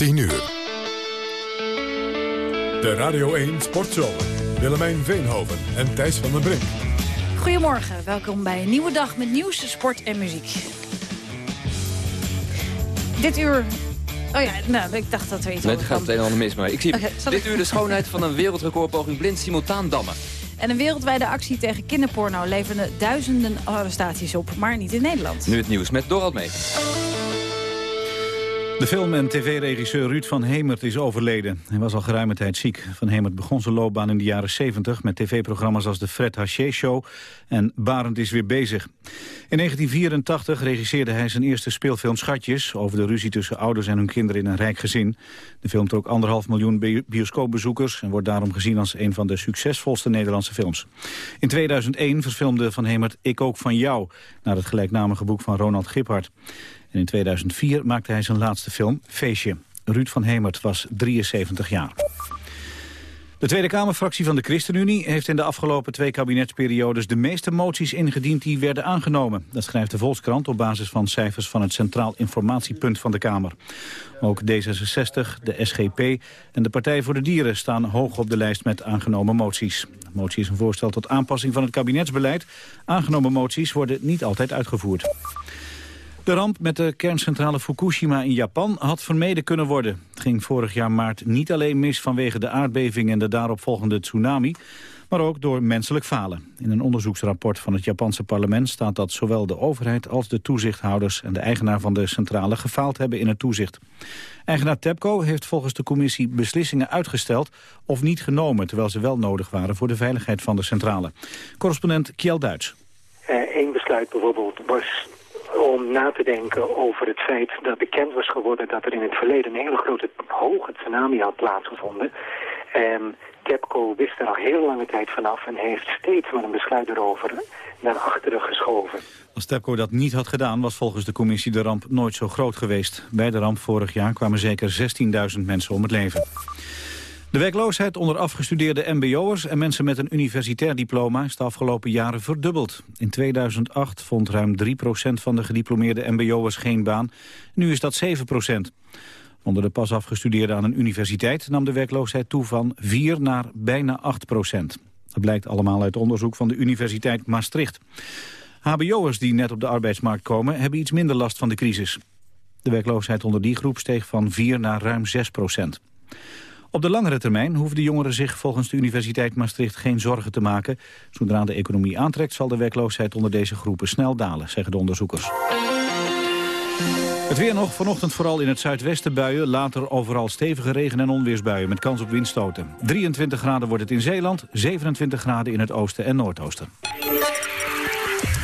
10 uur. De Radio 1 Sportzomer. Willemijn Veenhoven en Thijs van den Brink. Goedemorgen, welkom bij een nieuwe dag met nieuws, sport en muziek. Dit uur... Oh ja, nou, ik dacht dat we iets Nee, het gaat het een en ander mis, maar ik zie dit ik- uur de schoonheid van een wereldrecordpoging blind simultaan dammen. En een wereldwijde actie tegen kinderporno leverde duizenden arrestaties op, maar niet in Nederland. Nu het nieuws met Dorald mee. De film- en tv-regisseur Ruud van Hemert is overleden. Hij was al geruime tijd ziek. Van Hemert begon zijn loopbaan in de jaren 70... met tv-programma's als de Fred Haché Show en Barend is weer bezig. In 1984 regisseerde hij zijn eerste speelfilm Schatjes... over de ruzie tussen ouders en hun kinderen in een rijk gezin. De film trok anderhalf miljoen bi- bioscoopbezoekers... en wordt daarom gezien als een van de succesvolste Nederlandse films. In 2001 verfilmde Van Hemert Ik ook van jou... naar het gelijknamige boek van Ronald Giphart. En in 2004 maakte hij zijn laatste film, Feestje. Ruud van Hemert was 73 jaar. De Tweede Kamerfractie van de ChristenUnie heeft in de afgelopen twee kabinetsperiodes de meeste moties ingediend die werden aangenomen. Dat schrijft de Volkskrant op basis van cijfers van het Centraal Informatiepunt van de Kamer. Ook D66, de SGP en de Partij voor de Dieren staan hoog op de lijst met aangenomen moties. De motie is een voorstel tot aanpassing van het kabinetsbeleid. Aangenomen moties worden niet altijd uitgevoerd. De ramp met de kerncentrale Fukushima in Japan had vermeden kunnen worden. Het ging vorig jaar maart niet alleen mis vanwege de aardbeving en de daaropvolgende tsunami, maar ook door menselijk falen. In een onderzoeksrapport van het Japanse parlement staat dat zowel de overheid als de toezichthouders en de eigenaar van de centrale gefaald hebben in het toezicht. Eigenaar TEPCO heeft volgens de commissie beslissingen uitgesteld of niet genomen, terwijl ze wel nodig waren voor de veiligheid van de centrale. Correspondent Kjell Duits. Eén besluit bijvoorbeeld was om na te denken over het feit dat bekend was geworden dat er in het verleden een hele grote hoge tsunami had plaatsgevonden. En TEPCO wist er al heel lange tijd vanaf en heeft steeds maar een besluit erover naar achteren geschoven. Als TEPCO dat niet had gedaan, was volgens de commissie de ramp nooit zo groot geweest. Bij de ramp vorig jaar kwamen zeker 16.000 mensen om het leven. De werkloosheid onder afgestudeerde mbo'ers en mensen met een universitair diploma is de afgelopen jaren verdubbeld. In 2008 vond ruim 3% van de gediplomeerde mbo'ers geen baan. Nu is dat 7% Onder de pas afgestudeerden aan een universiteit nam de werkloosheid toe van 4 naar bijna 8% Dat blijkt allemaal uit onderzoek van de Universiteit Maastricht. HBO'ers die net op de arbeidsmarkt komen hebben iets minder last van de crisis. De werkloosheid onder die groep steeg van 4 naar ruim 6 procent. Op de langere termijn hoeven de jongeren zich volgens de Universiteit Maastricht geen zorgen te maken. Zodra de economie aantrekt zal de werkloosheid onder deze groepen snel dalen, zeggen de onderzoekers. Het weer nog, vanochtend vooral in het zuidwesten buien. Later overal stevige regen- en onweersbuien met kans op windstoten. 23 graden wordt het in Zeeland, 27 graden in het oosten en noordoosten.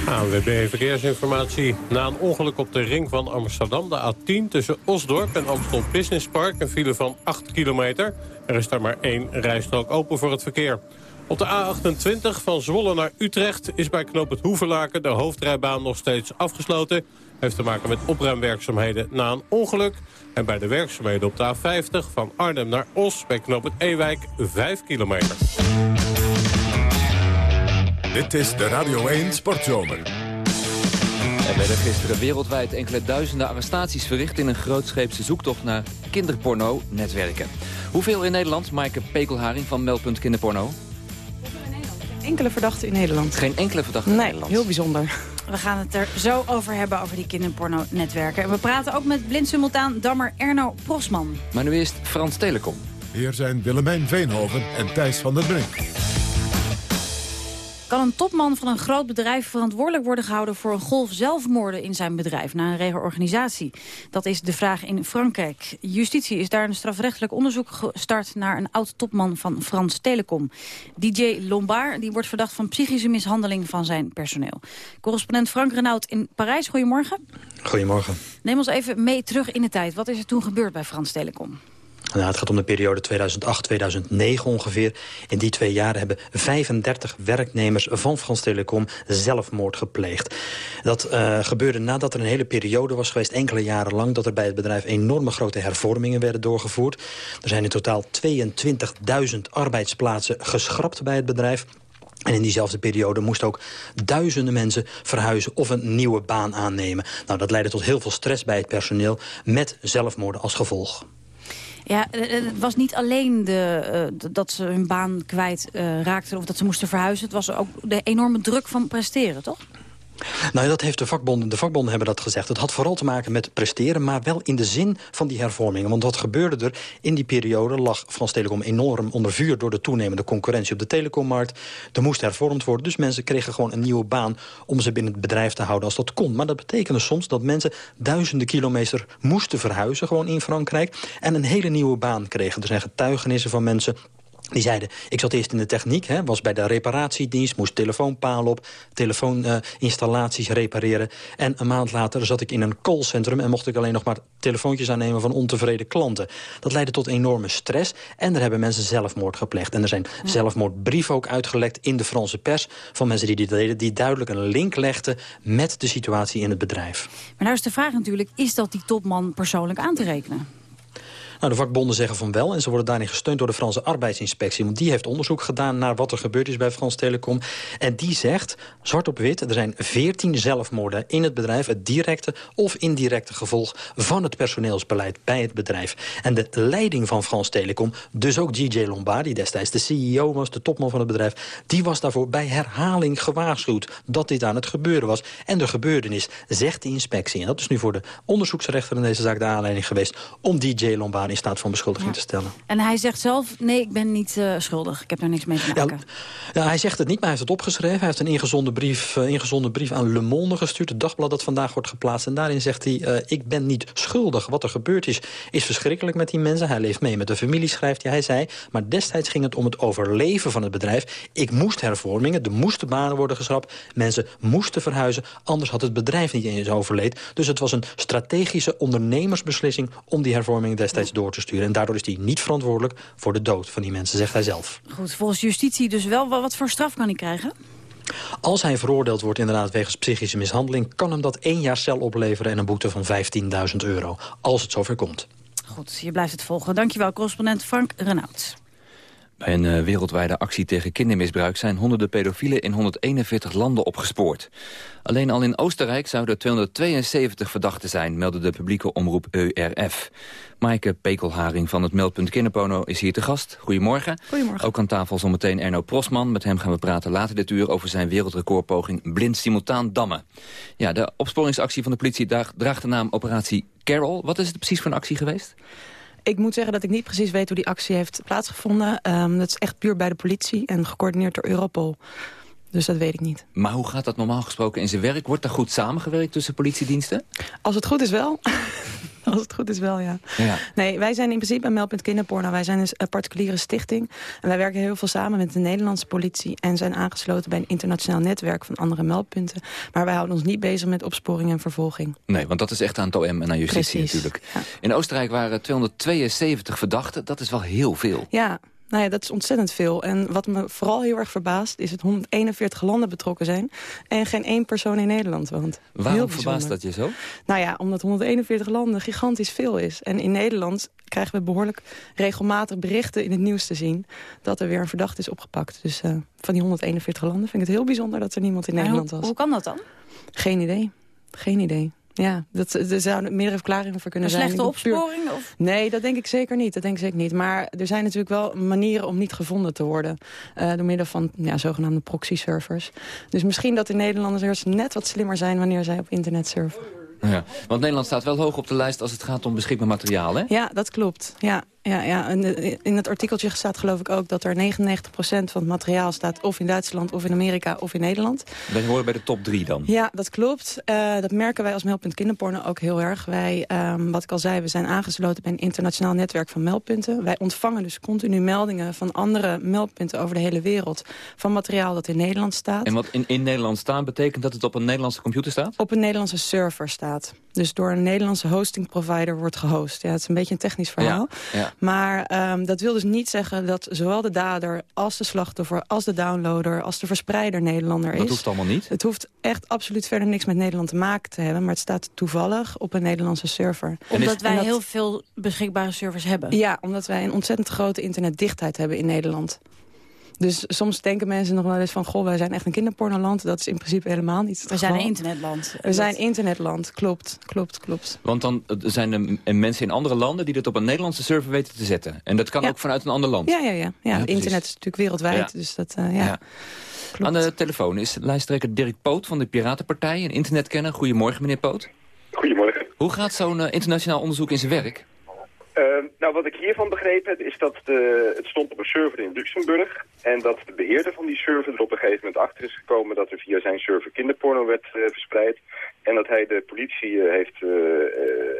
ANWB Verkeersinformatie. Na een ongeluk op de ring van Amsterdam, de A10... tussen Osdorp en Amstel Business Park, een file van 8 kilometer. Er is daar maar één rijstrook open voor het verkeer. Op de A28 van Zwolle naar Utrecht is bij knoop het Hoevelaken... de hoofdrijbaan nog steeds afgesloten. Heeft te maken met opruimwerkzaamheden na een ongeluk. En bij de werkzaamheden op de A50 van Arnhem naar Os... bij knoop het Ewijk 5 kilometer. Dit is de Radio 1 Sportzomer. Er werden gisteren wereldwijd enkele duizenden arrestaties verricht... in een grootscheepse zoektocht naar kinderporno-netwerken. Hoeveel in Nederland? Maaike Pekelharing van Meldpunt Kinderporno. Enkele verdachten in Nederland. Geen enkele verdachte in Nee, Nederland. heel bijzonder. We gaan het er zo over hebben, over die kinderporno-netwerken. En we praten ook met blind simultaan dammer Erno Prosman. Maar nu eerst Frans Telecom. Hier zijn Willemijn Veenhoven en Thijs van den Brink. Kan een topman van een groot bedrijf verantwoordelijk worden gehouden... voor een golf zelfmoorden in zijn bedrijf na een reorganisatie? Dat is de vraag in Frankrijk. Justitie is daar een strafrechtelijk onderzoek gestart... naar een oud-topman van Frans Telecom. DJ Lombard die wordt verdacht van psychische mishandeling van zijn personeel. Correspondent Frank Renaud in Parijs, goedemorgen. Goedemorgen. Neem ons even mee terug in de tijd. Wat is er toen gebeurd bij Frans Telecom? Nou, het gaat om de periode 2008-2009 ongeveer. In die twee jaren hebben 35 werknemers van Frans Telecom zelfmoord gepleegd. Dat uh, gebeurde nadat er een hele periode was geweest, enkele jaren lang... dat er bij het bedrijf enorme grote hervormingen werden doorgevoerd. Er zijn in totaal 22.000 arbeidsplaatsen geschrapt bij het bedrijf. En in diezelfde periode moesten ook duizenden mensen verhuizen of een nieuwe baan aannemen. Nou, dat leidde tot heel veel stress bij het personeel met zelfmoorden als gevolg. Ja, het was niet alleen de, dat ze hun baan kwijt raakten... of dat ze moesten verhuizen. Het was ook de enorme druk van presteren, toch? Nou, dat heeft de vakbonden. De vakbonden hebben dat gezegd. Het had vooral te maken met presteren, maar wel in de zin van die hervormingen. Want wat gebeurde er? In die periode lag Frans Telecom enorm onder vuur... door de toenemende concurrentie op de telecommarkt. Er moest hervormd worden, dus mensen kregen gewoon een nieuwe baan... om ze binnen het bedrijf te houden als dat kon. Maar dat betekende soms dat mensen duizenden kilometer moesten verhuizen... gewoon in Frankrijk, en een hele nieuwe baan kregen. Er zijn getuigenissen van mensen die zeiden, ik zat eerst in de techniek, hè, was bij de reparatiedienst... moest telefoonpaal op, telefooninstallaties repareren. En een maand later zat ik in een callcentrum... en mocht ik alleen nog maar telefoontjes aannemen van ontevreden klanten. Dat leidde tot enorme stress en er hebben mensen zelfmoord gepleegd. En er zijn zelfmoordbrieven ook uitgelekt in de Franse pers... van mensen die dit deden, die duidelijk een link legden... met de situatie in het bedrijf. Maar nou is de vraag natuurlijk, is dat die topman persoonlijk aan te rekenen? Nou, de vakbonden zeggen van wel en ze worden daarin gesteund door de Franse arbeidsinspectie. Want die heeft onderzoek gedaan naar wat er gebeurd is bij Frans Telecom. En die zegt, zwart op wit, er zijn 14 zelfmoorden in het bedrijf. Het directe of indirecte gevolg van het personeelsbeleid bij het bedrijf. En de leiding van Frans Telecom, dus ook DJ Lombard, die destijds de CEO was, de topman van het bedrijf, die was daarvoor bij herhaling gewaarschuwd dat dit aan het gebeuren was. En de gebeurtenis, zegt de inspectie, en dat is nu voor de onderzoeksrechter in deze zaak de aanleiding geweest, om DJ In staat van beschuldiging te stellen. En hij zegt zelf, nee, ik ben niet uh, schuldig. Ik heb daar niks mee te maken. Ja, ja, hij zegt het niet, maar hij heeft het opgeschreven. Hij heeft een ingezonden brief, uh, ingezonden brief aan Le Monde gestuurd. Het dagblad dat vandaag wordt geplaatst. En daarin zegt hij, uh, ik ben niet schuldig. Wat er gebeurd is, is verschrikkelijk met die mensen. Hij leeft mee met de familie, schrijft hij. Hij zei, maar destijds ging het om het overleven van het bedrijf. Ik moest hervormingen, er moesten banen worden geschrapt. Mensen moesten verhuizen, anders had het bedrijf niet eens overleed. Dus het was een strategische ondernemersbeslissing... om die hervormingen destijds door te sturen. En daardoor is hij niet verantwoordelijk voor de dood van die mensen, zegt hij zelf. Goed, volgens justitie dus wel. Wat voor straf kan hij krijgen? Als hij veroordeeld wordt inderdaad wegens psychische mishandeling... kan hem dat één jaar cel opleveren en een boete van 15.000 euro. Als het zover komt. Goed, je blijft het volgen. Dankjewel, correspondent Frank Renaud. Bij een uh, wereldwijde actie tegen kindermisbruik zijn honderden pedofielen in 141 landen opgespoord. Alleen al in Oostenrijk zouden 272 verdachten zijn, meldde de publieke omroep EURF. Maaike Pekelharing van het meldpunt Kinderpono is hier te gast. Goedemorgen. Goedemorgen. Ook aan tafel zometeen Erno Prosman. Met hem gaan we praten later dit uur over zijn wereldrecordpoging blind simultaan dammen. Ja, de opsporingsactie van de politie draagt de naam Operatie Carol. Wat is het precies voor een actie geweest? Ik moet zeggen dat ik niet precies weet hoe die actie heeft plaatsgevonden. Um, dat is echt puur bij de politie en gecoördineerd door Europol. Dus dat weet ik niet. Maar hoe gaat dat normaal gesproken in zijn werk? Wordt er goed samengewerkt tussen politiediensten? Als het goed is wel. Als het goed is wel, ja. ja. Nee, wij zijn in principe een meldpunt kinderporno. Wij zijn een particuliere stichting. En wij werken heel veel samen met de Nederlandse politie... en zijn aangesloten bij een internationaal netwerk van andere meldpunten. Maar wij houden ons niet bezig met opsporing en vervolging. Nee, want dat is echt aan het OM en aan justitie Precies, natuurlijk. In Oostenrijk waren 272 verdachten. Dat is wel heel veel. Ja, nou ja, dat is ontzettend veel. En wat me vooral heel erg verbaast... is dat 141 landen betrokken zijn... en geen één persoon in Nederland woont. Waarom verbaast dat je zo? Nou ja, omdat 141 landen gigantisch veel is. En in Nederland krijgen we behoorlijk regelmatig berichten in het nieuws te zien... dat er weer een verdachte is opgepakt. Dus uh, van die 141 landen vind ik het heel bijzonder... dat er niemand in Nederland hoe, was. Hoe kan dat dan? Geen idee. Geen idee. Ja, dat, er zouden meerdere verklaringen voor kunnen een zijn. slechte opsporing? Of? Nee, dat denk ik zeker niet. Dat denk ik zeker niet. Maar er zijn natuurlijk wel manieren om niet gevonden te worden. Uh, door middel van ja, zogenaamde proxy-servers. Dus misschien dat de Nederlanders net wat slimmer zijn wanneer zij op internet surfen. Ja, want Nederland staat wel hoog op de lijst als het gaat om beschikbaar materiaal, hè? Ja, dat klopt. Ja, ja, ja. En in het artikeltje staat geloof ik ook dat er 99% van het materiaal staat... of in Duitsland, of in Amerika, of in Nederland. Wij horen bij de top 3 dan? Ja, dat klopt. Uh, dat merken wij als Meldpunt Kinderporno ook heel erg. Wij, um, wat ik al zei, we zijn aangesloten bij een internationaal netwerk van meldpunten. Wij ontvangen dus continu meldingen van andere meldpunten over de hele wereld... van materiaal dat in Nederland staat. En wat in, in Nederland staat, betekent dat het op een Nederlandse computer staat? Op een Nederlandse server staat. Dus door een Nederlandse hosting provider wordt gehost. Ja, het is een beetje een technisch verhaal. Ja, ja. Maar um, dat wil dus niet zeggen dat zowel de dader als de slachtoffer... als de downloader, als de verspreider Nederlander is. Dat hoeft allemaal niet? Het hoeft echt absoluut verder niks met Nederland te maken te hebben. Maar het staat toevallig op een Nederlandse server. Omdat wij dat, heel veel beschikbare servers hebben? Ja, omdat wij een ontzettend grote internetdichtheid hebben in Nederland. Dus soms denken mensen nog wel eens van... goh, wij zijn echt een kinderpornoland. Dat is in principe helemaal niet We zijn een internetland. We zijn internetland, klopt, klopt, klopt. Want dan zijn er mensen in andere landen... die dat op een Nederlandse server weten te zetten. En dat kan ook vanuit een ander land. Ja, ja, ja. ja, internet is natuurlijk wereldwijd. Dus dat, uh, ja. Aan de telefoon is lijsttrekker Dirk Poot van de Piratenpartij, een internetkenner. Goedemorgen, meneer Poot. Goedemorgen. Hoe gaat zo'n uh, internationaal onderzoek in zijn werk? Uh, nou, wat ik hiervan begrepen heb, is dat de, het stond op een server in Luxemburg. En dat de beheerder van die server er op een gegeven moment achter is gekomen dat er via zijn server kinderporno werd uh, verspreid. En dat hij de politie uh, heeft,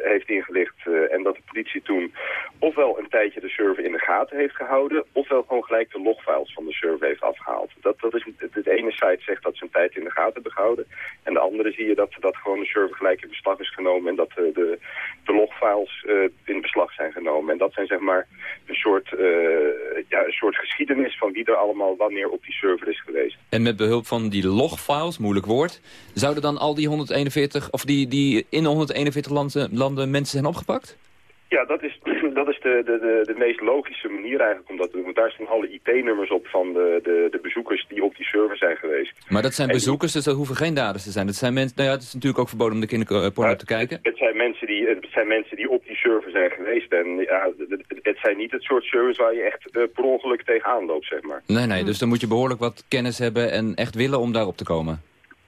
heeft ingelicht. en dat de politie toen ofwel een tijdje de server in de gaten heeft gehouden... ofwel gewoon gelijk de logfiles van de server heeft afgehaald. Dat, dat is, het, ene site zegt dat ze een tijd in de gaten hebben gehouden. En de andere zie je dat, dat gewoon de server gelijk in beslag is genomen... en dat de, de logfiles in beslag zijn genomen. En dat zijn zeg maar een soort, ja, een soort geschiedenis van wie er allemaal wanneer op die server is geweest. En met behulp van die logfiles, moeilijk woord... zouden dan al die 141, of die, die in de 141 landen, landen mensen zijn opgepakt? Ja, dat is, dat is de, de, de, de meest logische manier eigenlijk om dat te doen. Want daar staan alle IP-nummers op van de, de, de bezoekers die op die server zijn geweest. Maar dat zijn bezoekers, dus dat hoeven geen daders te zijn. Dat zijn mensen, nou ja, het is natuurlijk ook verboden om de kinderporno te kijken. Het zijn, mensen die, het zijn mensen die op die server zijn geweest. En ja, het, het zijn niet het soort servers waar je echt uh, per ongeluk tegenaan loopt, zeg maar. Nee, nee, dus dan moet je behoorlijk wat kennis hebben en echt willen om daarop te komen.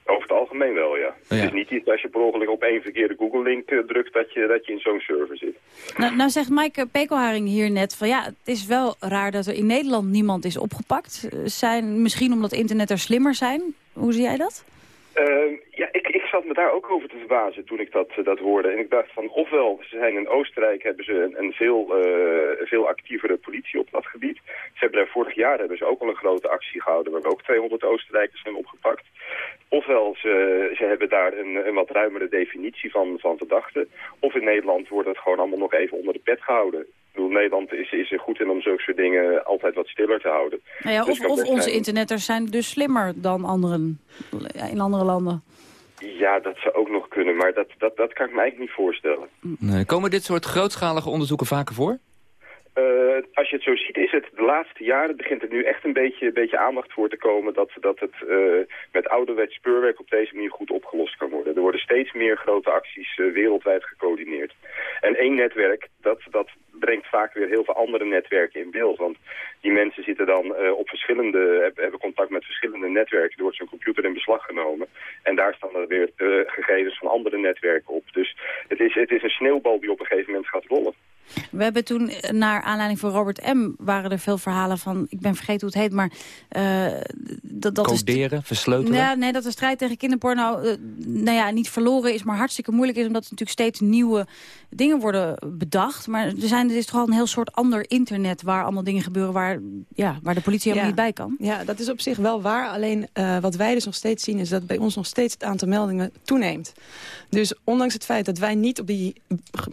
Over het algemeen wel, ja. Het is niet iets als je per ongeluk op één verkeerde Google-link uh, drukt dat je, dat je in zo'n server zit. Nou, nou zegt Maaike Pekelharing hier net van ja, het is wel raar dat er in Nederland niemand is opgepakt. Zijn, misschien omdat internet er slimmer zijn. Hoe zie jij dat? Uh, ja, ik, ik zat me daar ook over te verbazen toen ik dat, dat hoorde. En ik dacht van, ofwel, ze zijn in Oostenrijk, hebben ze een, een veel, uh, veel actievere politie op dat gebied. Ze hebben daar vorig jaar hebben ze ook al een grote actie gehouden, waar ook 200 Oostenrijkers zijn opgepakt. Ofwel, ze, ze hebben daar een, een wat ruimere definitie van, van verdachten. Of in Nederland wordt het gewoon allemaal nog even onder de pet gehouden. Ik bedoel, Nederland is, is er goed in om zulke soort dingen altijd wat stiller te houden. Nou ja, dus of of onze zijn... internetters zijn dus slimmer dan anderen in andere landen. Ja, dat zou ook nog kunnen, maar dat, dat, dat kan ik me eigenlijk niet voorstellen. Nee. Komen dit soort grootschalige onderzoeken vaker voor? Uh, als je het zo ziet is het de laatste jaren begint er nu echt een beetje, beetje aandacht voor te komen dat, dat het uh, met ouderwets speurwerk op deze manier goed opgelost kan worden. Er worden steeds meer grote acties uh, wereldwijd gecoördineerd. En één netwerk, dat, dat brengt vaak weer heel veel andere netwerken in beeld. Want die mensen zitten dan op verschillende, hebben contact met verschillende netwerken. Er wordt zo'n computer in beslag genomen. En daar staan er weer gegevens van andere netwerken op. Dus het is, het is een sneeuwbal die op een gegeven moment gaat rollen. We hebben toen, naar aanleiding van Robert M., waren er veel verhalen van... ik ben vergeten hoe het heet, maar... Uh, dat, dat Coderen, is, versleutelen? Ja, nee, dat de strijd tegen kinderporno uh, nou ja, niet verloren is... maar hartstikke moeilijk is, omdat er natuurlijk steeds nieuwe dingen worden bedacht. Maar er, zijn, er is toch al een heel soort ander internet... waar allemaal dingen gebeuren waar, ja, waar de politie helemaal ja. niet bij kan. Ja, dat is op zich wel waar. Alleen uh, wat wij dus nog steeds zien... is dat bij ons nog steeds het aantal meldingen toeneemt. Dus ondanks het feit dat wij niet op die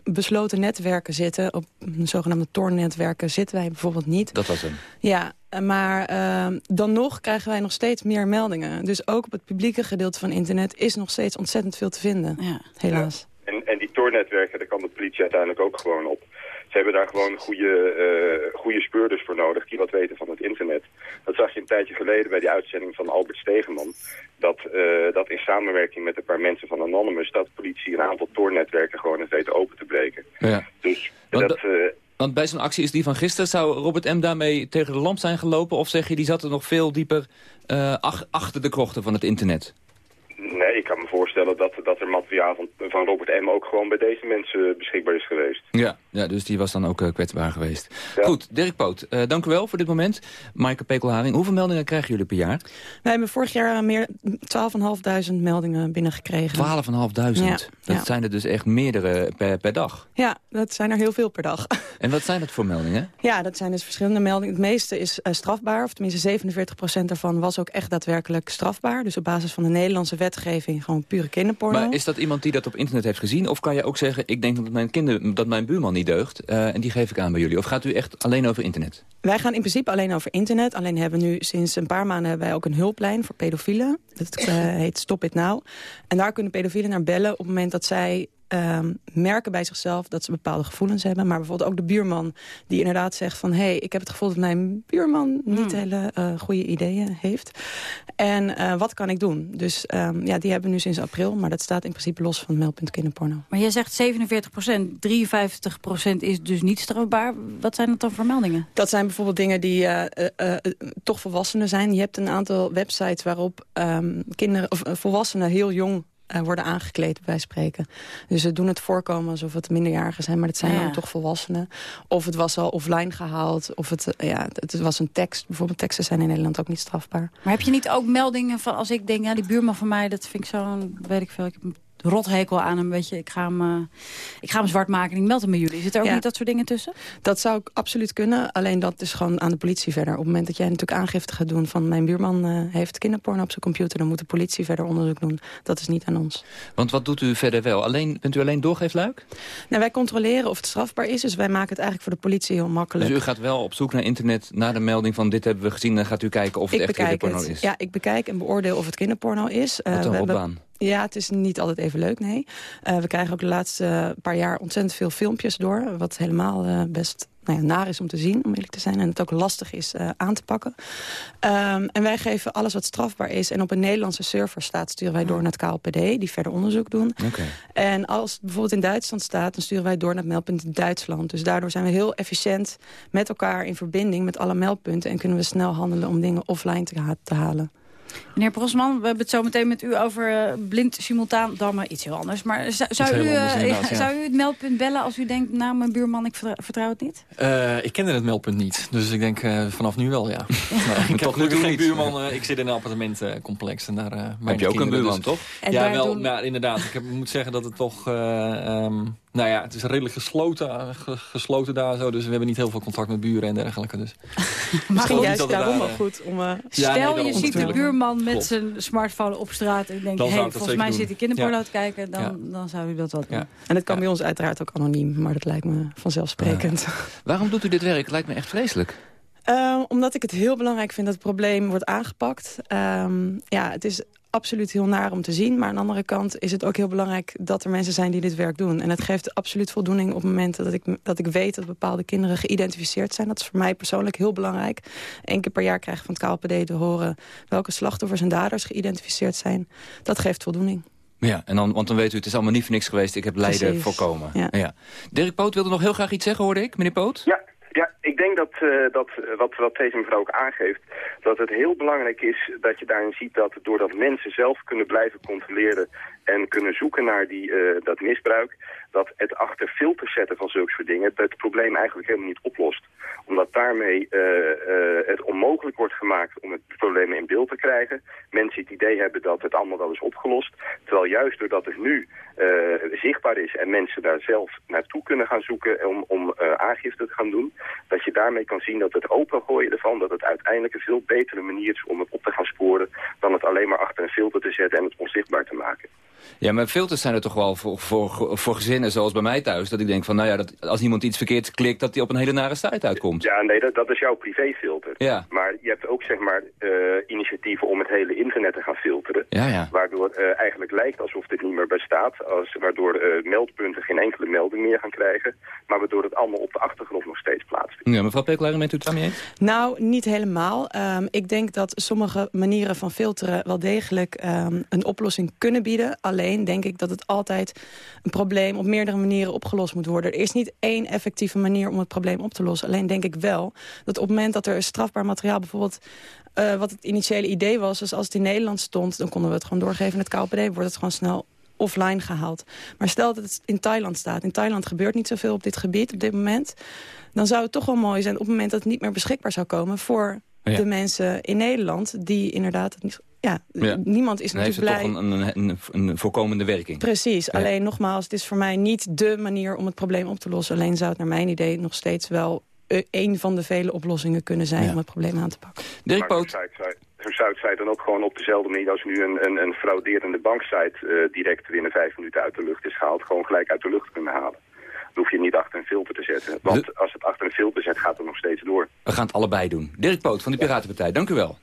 besloten netwerken zitten... op zogenaamde tornetwerken zitten wij bijvoorbeeld niet. Dat was hem. Ja, maar uh, dan nog krijgen wij nog steeds meer meldingen. Dus ook op het publieke gedeelte van internet is nog steeds ontzettend veel te vinden. Ja. Helaas. Ja. En, en die tornetwerken, daar kan de politie uiteindelijk ook gewoon op. Ze hebben daar gewoon goede, uh, goede speurders voor nodig die wat weten van het internet. Dat zag je een tijdje geleden bij die uitzending van Albert Stegeman. Dat, uh, dat in samenwerking met een paar mensen van Anonymous... dat politie een aantal toornetwerken gewoon heeft weten open te breken. Ja. Dus Want dat... Uh, want bij zo'n actie is die van gisteren, zou Robert M. daarmee tegen de lamp zijn gelopen? Of zeg je, die zat er nog veel dieper ach achter de krochten van het internet? Nee, ik kan me voorstellen dat, dat er materiaal van, van Robert M. ook gewoon bij deze mensen beschikbaar is geweest. Ja, ja dus die was dan ook uh, kwetsbaar geweest. Ja. Goed, Dirk Poot, uh, dank u wel voor dit moment. Maaike Pekelharing, hoeveel meldingen krijgen jullie per jaar? Wij hebben vorig jaar meer 12.500 meldingen binnengekregen. 12.500? Ja, dat ja. zijn er dus echt meerdere per, per dag? Ja, dat zijn er heel veel per dag. En wat zijn dat voor meldingen? Ja, dat zijn dus verschillende meldingen. Het meeste is uh, strafbaar, of tenminste 47% daarvan was ook echt daadwerkelijk strafbaar. Dus op basis van de Nederlandse wetgeving gewoon pure kinderporno. Maar is dat iemand die dat op internet heeft gezien? Of kan je ook zeggen, ik denk dat mijn, dat mijn buurman niet deugt... Uh, en die geef ik aan bij jullie? Of gaat u echt alleen over internet? Wij gaan in principe alleen over internet. Alleen hebben we nu sinds een paar maanden hebben wij ook een hulplijn voor pedofielen. Dat uh, heet Stop It Now. En daar kunnen pedofielen naar bellen op het moment dat zij ehm, merken bij zichzelf dat ze bepaalde gevoelens hebben. Maar bijvoorbeeld ook de buurman die inderdaad zegt van... hé, hey, ik heb het gevoel dat mijn buurman niet hmm. hele uh, goede ideeën heeft. En uh, wat kan ik doen? Dus um, ja, die hebben we nu sinds april. Maar dat staat in principe los van meldpunt kinderporno. Maar jij zegt 47 procent, 53 procent is dus niet strafbaar. Wat zijn dat dan voor meldingen? Dat zijn bijvoorbeeld dingen die uh, toch volwassenen zijn. Je hebt een aantal websites waarop um, kinderen of volwassenen heel jong uh, worden aangekleed bij spreken. Dus ze doen het voorkomen alsof het minderjarigen zijn, maar het zijn dan toch volwassenen. Of het was al offline gehaald, of het, uh, ja, het was een tekst. Bijvoorbeeld teksten zijn in Nederland ook niet strafbaar. Maar heb je niet ook meldingen van als ik denk, ja, die buurman van mij, dat vind ik zo'n, weet ik veel, ik heb rothekel aan hem. Weet je, ik ga hem, uh, ik ga hem zwart maken en ik meld hem met jullie. Zit er ook niet dat soort dingen tussen? Dat zou ik absoluut kunnen. Alleen dat is gewoon aan de politie verder. Op het moment dat jij natuurlijk aangifte gaat doen van mijn buurman uh, heeft kinderporno op zijn computer, dan moet de politie verder onderzoek doen. Dat is niet aan ons. Want wat doet u verder wel? Alleen, bent u alleen doorgeefluik? Nou, wij controleren of het strafbaar is. Dus wij maken het eigenlijk voor de politie heel makkelijk. Dus u gaat wel op zoek naar internet, naar de melding van dit hebben we gezien. Dan gaat u kijken of het echt kinderporno is. Ja, ik bekijk en beoordeel of het kinderporno is. Wat een uh, opbaan. Ja, het is niet altijd even leuk, nee. Uh, we krijgen ook de laatste paar jaar ontzettend veel filmpjes door. Wat helemaal uh, best nou ja, naar is om te zien, om eerlijk te zijn. En het ook lastig is uh, aan te pakken. Um, en wij geven alles wat strafbaar is. En op een Nederlandse server staat, sturen wij door naar het KLPD. Die verder onderzoek doen. Okay. En als het bijvoorbeeld in Duitsland staat, dan sturen wij door naar het meldpunt in Duitsland. Dus daardoor zijn we heel efficiënt met elkaar in verbinding met alle meldpunten. En kunnen we snel handelen om dingen offline te, ha te halen. Meneer Brosman, we hebben het zo meteen met u over uh, blind simultaan. Dan maar iets heel anders. Maar zou, zou u, uh, zou u het meldpunt bellen als u denkt... nou, mijn buurman, ik vertrouw, het niet? Uh, ik kende het meldpunt niet. Dus ik denk vanaf nu wel, ja. nou, ik heb nu geen buurman. ik zit in een appartementcomplex. En daar, heb je ook een buurman, dus, toch? ja, wel. Doen... Nou, inderdaad. Ik heb, moet zeggen dat het toch... Um, nou ja, het is redelijk gesloten, gesloten daar zo. Dus we hebben niet heel veel contact met buren en dergelijke. Dus. Misschien juist daarom wel goed. Om, uh... Stel, nee, je ziet de buurman met zijn smartphone op straat... en denkt, hey, volgens mij zit ik kinderporno ja. te kijken... Dan, ja. dan zou u dat wel doen. Ja. En dat kan bij ons uiteraard ook anoniem. Maar dat lijkt me vanzelfsprekend. Waarom doet u dit werk? Het lijkt me echt vreselijk. Uh, omdat ik het heel belangrijk vind dat het probleem wordt aangepakt. Um, ja, het is absoluut heel naar om te zien. Maar aan de andere kant is het ook heel belangrijk dat er mensen zijn die dit werk doen. En het geeft absoluut voldoening op momenten dat ik, dat ik weet dat bepaalde kinderen geïdentificeerd zijn. Dat is voor mij persoonlijk heel belangrijk. Eén keer per jaar krijg ik van het KLPD te horen welke slachtoffers en daders geïdentificeerd zijn. Dat geeft voldoening. Ja, en dan, want dan weet u, het is allemaal niet voor niks geweest. Ik heb lijden voorkomen. Ja. ja. Dirk Poot wilde nog heel graag iets zeggen, hoorde ik, meneer Poot? Ja, ja, ik denk dat, uh, dat wat, wat deze mevrouw ook aangeeft... dat het heel belangrijk is dat je daarin ziet dat doordat mensen zelf kunnen blijven controleren... en kunnen zoeken naar die, uh, dat misbruik... dat het achter filters zetten van zulke soort dingen... het probleem eigenlijk helemaal niet oplost. Omdat daarmee uh, het onmogelijk wordt gemaakt om het probleem in beeld te krijgen. Mensen het idee hebben dat het allemaal wel is opgelost. Terwijl juist doordat het nu zichtbaar is en mensen daar zelf naartoe kunnen gaan zoeken... om, om aangifte te gaan doen dat je daarmee kan zien dat het opengooien ervan, dat het uiteindelijk een veel betere manier is om het op te gaan sporen, dan het alleen maar achter een filter te zetten en het onzichtbaar te maken. Ja, maar filters zijn er toch wel voor, voor, voor gezinnen zoals bij mij thuis. Dat ik denk van, nou ja, dat als iemand iets verkeerd klikt... dat hij op een hele nare site uitkomt. Ja, nee, dat, dat is jouw privéfilter. Ja. Maar je hebt ook, zeg maar, uh, initiatieven om het hele internet te gaan filteren. Ja, ja. Waardoor uh, eigenlijk lijkt alsof dit niet meer bestaat. Als, waardoor uh, meldpunten geen enkele melding meer gaan krijgen. Maar waardoor het allemaal op de achtergrond nog steeds plaatsvindt. Ja, mevrouw Pekelaren, bent u het daarmee eens? Nou, niet helemaal. Um, ik denk dat sommige manieren van filteren wel degelijk um, een oplossing kunnen bieden. Alleen denk ik dat het altijd een probleem op meerdere manieren opgelost moet worden. Er is niet één effectieve manier om het probleem op te lossen. Alleen denk ik wel dat op het moment dat er strafbaar materiaal bijvoorbeeld... Uh, wat het initiële idee was, dus als het in Nederland stond... dan konden we het gewoon doorgeven het KLPD. Wordt het gewoon snel offline gehaald. Maar stel dat het in Thailand staat. In Thailand gebeurt niet zoveel op dit gebied op dit moment. Dan zou het toch wel mooi zijn op het moment dat het niet meer beschikbaar zou komen... voor ja. de mensen in Nederland die inderdaad het niet ja, ja, niemand is Dan natuurlijk blij. toch een, een, een, een, voorkomende werking. Precies. Ja. Alleen nogmaals, het is voor mij niet dé manier om het probleem op te lossen. Alleen zou het naar mijn idee nog steeds wel een van de vele oplossingen kunnen zijn... om het probleem aan te pakken. Dirk Poot. Zo'n site dan ook gewoon op dezelfde manier als nu een, een, een frauderende banksite... Uh, direct binnen vijf minuten uit de lucht is gehaald. Gewoon gelijk uit de lucht kunnen halen. Hoef je niet achter een filter te zetten. Want de... als het achter een filter zet, gaat het nog steeds door. We gaan het allebei doen. Dirk Poot van de Piratenpartij, dank u wel.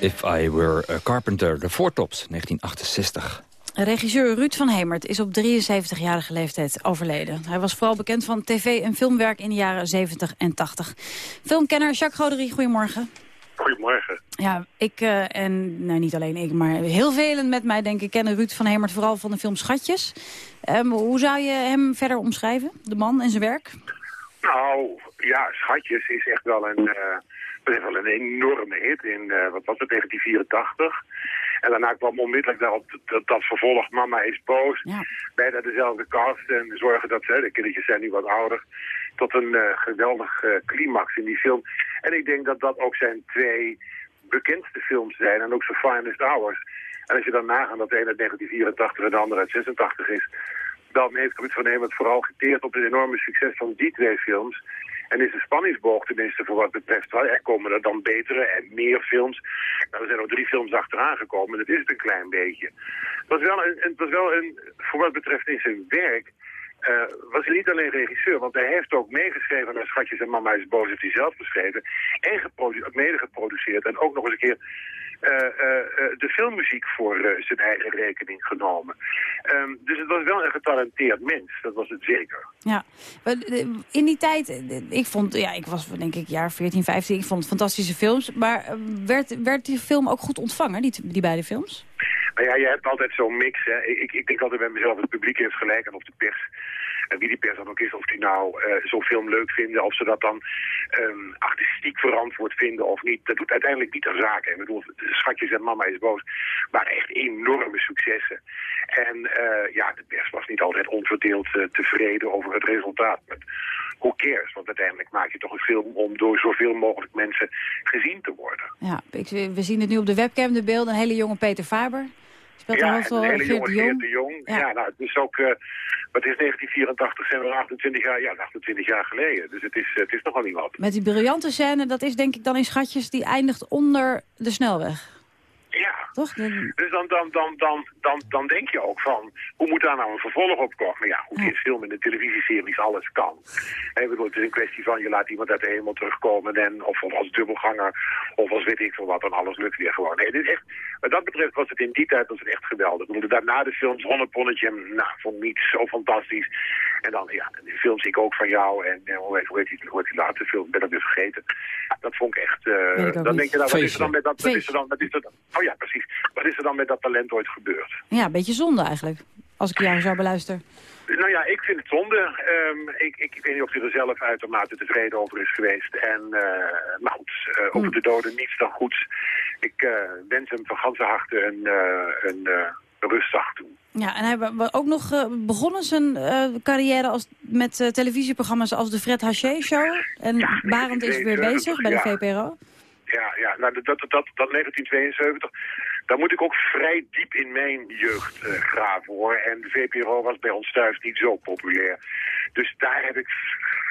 If I Were a Carpenter, de Voortops, 1968. Regisseur Ruud van Hemert is op 73-jarige leeftijd overleden. Hij was vooral bekend van tv- en filmwerk in de jaren 70 en 80. Filmkenner Jacques Goderie, goedemorgen. Goedemorgen. Ja, ik uh, en nou, niet alleen ik, maar heel velen met mij denk ik kennen Ruud van Hemert vooral van de film Schatjes. Um, hoe zou je hem verder omschrijven, de man en zijn werk? Nou, ja, Schatjes is echt wel een... Uh dat is wel een enorme hit in, uh, wat was het, 1984. En daarna kwam onmiddellijk daarop dat, dat vervolg Mama is boos. Ja. Bijna dezelfde cast en zorgen dat ze, de kindertjes zijn nu wat ouder, tot een uh, geweldig uh, climax in die film. En ik denk dat dat ook zijn twee bekendste films zijn en ook zijn finest hours. En als je dan nagaat dat de ene uit 1984 en de andere uit 86 is, dan heeft Ruud van Hemert vooral geteerd op het enorme succes van die twee films. En is de spanningsboog tenminste voor wat betreft, er komen er dan betere en meer films. Nou, er zijn nog drie films achteraan gekomen, dat is het een klein beetje. Het was wel een, het was wel een voor wat betreft in zijn werk, uh, was hij niet alleen regisseur, want hij heeft ook meegeschreven naar Schatjes en Mama is boos, heeft hij zelf geschreven. En mede geproduceerd en ook nog eens een keer de filmmuziek voor zijn eigen rekening genomen. Um, dus het was wel een getalenteerd mens, dat was het zeker. Ja, in die tijd, ik vond, ja, ik was denk ik jaar 14, 15, ik vond fantastische films. Maar werd, werd die film ook goed ontvangen, die, die beide films? Nou ja, je hebt altijd zo'n mix. Hè. Ik, ik, denk altijd bij mezelf, het publiek heeft gelijk en of de pers en wie die pers dan ook is, of die nou uh, zo'n film leuk vinden, of ze dat dan um, artistiek verantwoord vinden of niet. Dat doet uiteindelijk niet ter zake. Ik bedoel, Schatjes en Mama is boos waren echt enorme successen. En uh, ja, de pers was niet altijd onverdeeld uh, tevreden over het resultaat. Maar who cares? Want uiteindelijk maak je toch een film om door zoveel mogelijk mensen gezien te worden. Ja, ik, we zien het nu op de webcam, de beelden. Een hele jonge Peter Faber. Speelt ja, een hele jonge Geert de Jong. Ja, ja nou, het is ook... Uh, wat is 1984, zijn we 28 jaar, ja, 28 jaar geleden. Dus het is, het is nogal niet wat. Met die briljante scène, dat is denk ik dan in Schatjes, die eindigt onder de snelweg. Toch? Dus dan, dan, dan, dan, dan, dan denk je ook van, hoe moet daar nou een vervolg op komen? Ja, hoe in film en de televisieseries alles kan. En bedoel, het is een kwestie van, je laat iemand uit de hemel terugkomen en of als dubbelganger, of als weet ik veel wat, dan alles lukt weer gewoon. Nee, dit is echt, wat dat betreft was het in die tijd was het echt geweldig. Ik bedoel, daarna de films Honneponnetje, nou, vond niet zo fantastisch. En dan, ja, de films ik ook van jou en, en hoe, heet, hoe, heet die, hoe heet die laatste film, ben ik weer vergeten. Dat vond ik echt, uh, dan denk je, nou, wat is er dan met dat, wat is er dan, wat is er dan, oh ja, precies. Wat is er dan met dat talent ooit gebeurd? Ja, een beetje zonde eigenlijk. als ik jou zou beluisteren. Nou ja, ik vind het zonde. Um, ik, ik, weet niet of hij er zelf uitermate tevreden over is geweest. En, uh, maar goed, uh, over hmm. de doden niets dan goeds. Ik uh, wens hem van ganse harte een, een rustdag toe. Ja, en hij was ook nog begonnen zijn carrière als, met televisieprogramma's als de Fred Haché Show. En ja, Barend is weer bezig bij de VPRO. Ja, ja nou, dat, dat, dat, dat 1972 daar moet ik ook vrij diep in mijn jeugd uh, graven hoor. En de VPRO was bij ons thuis niet zo populair. Dus daar heb ik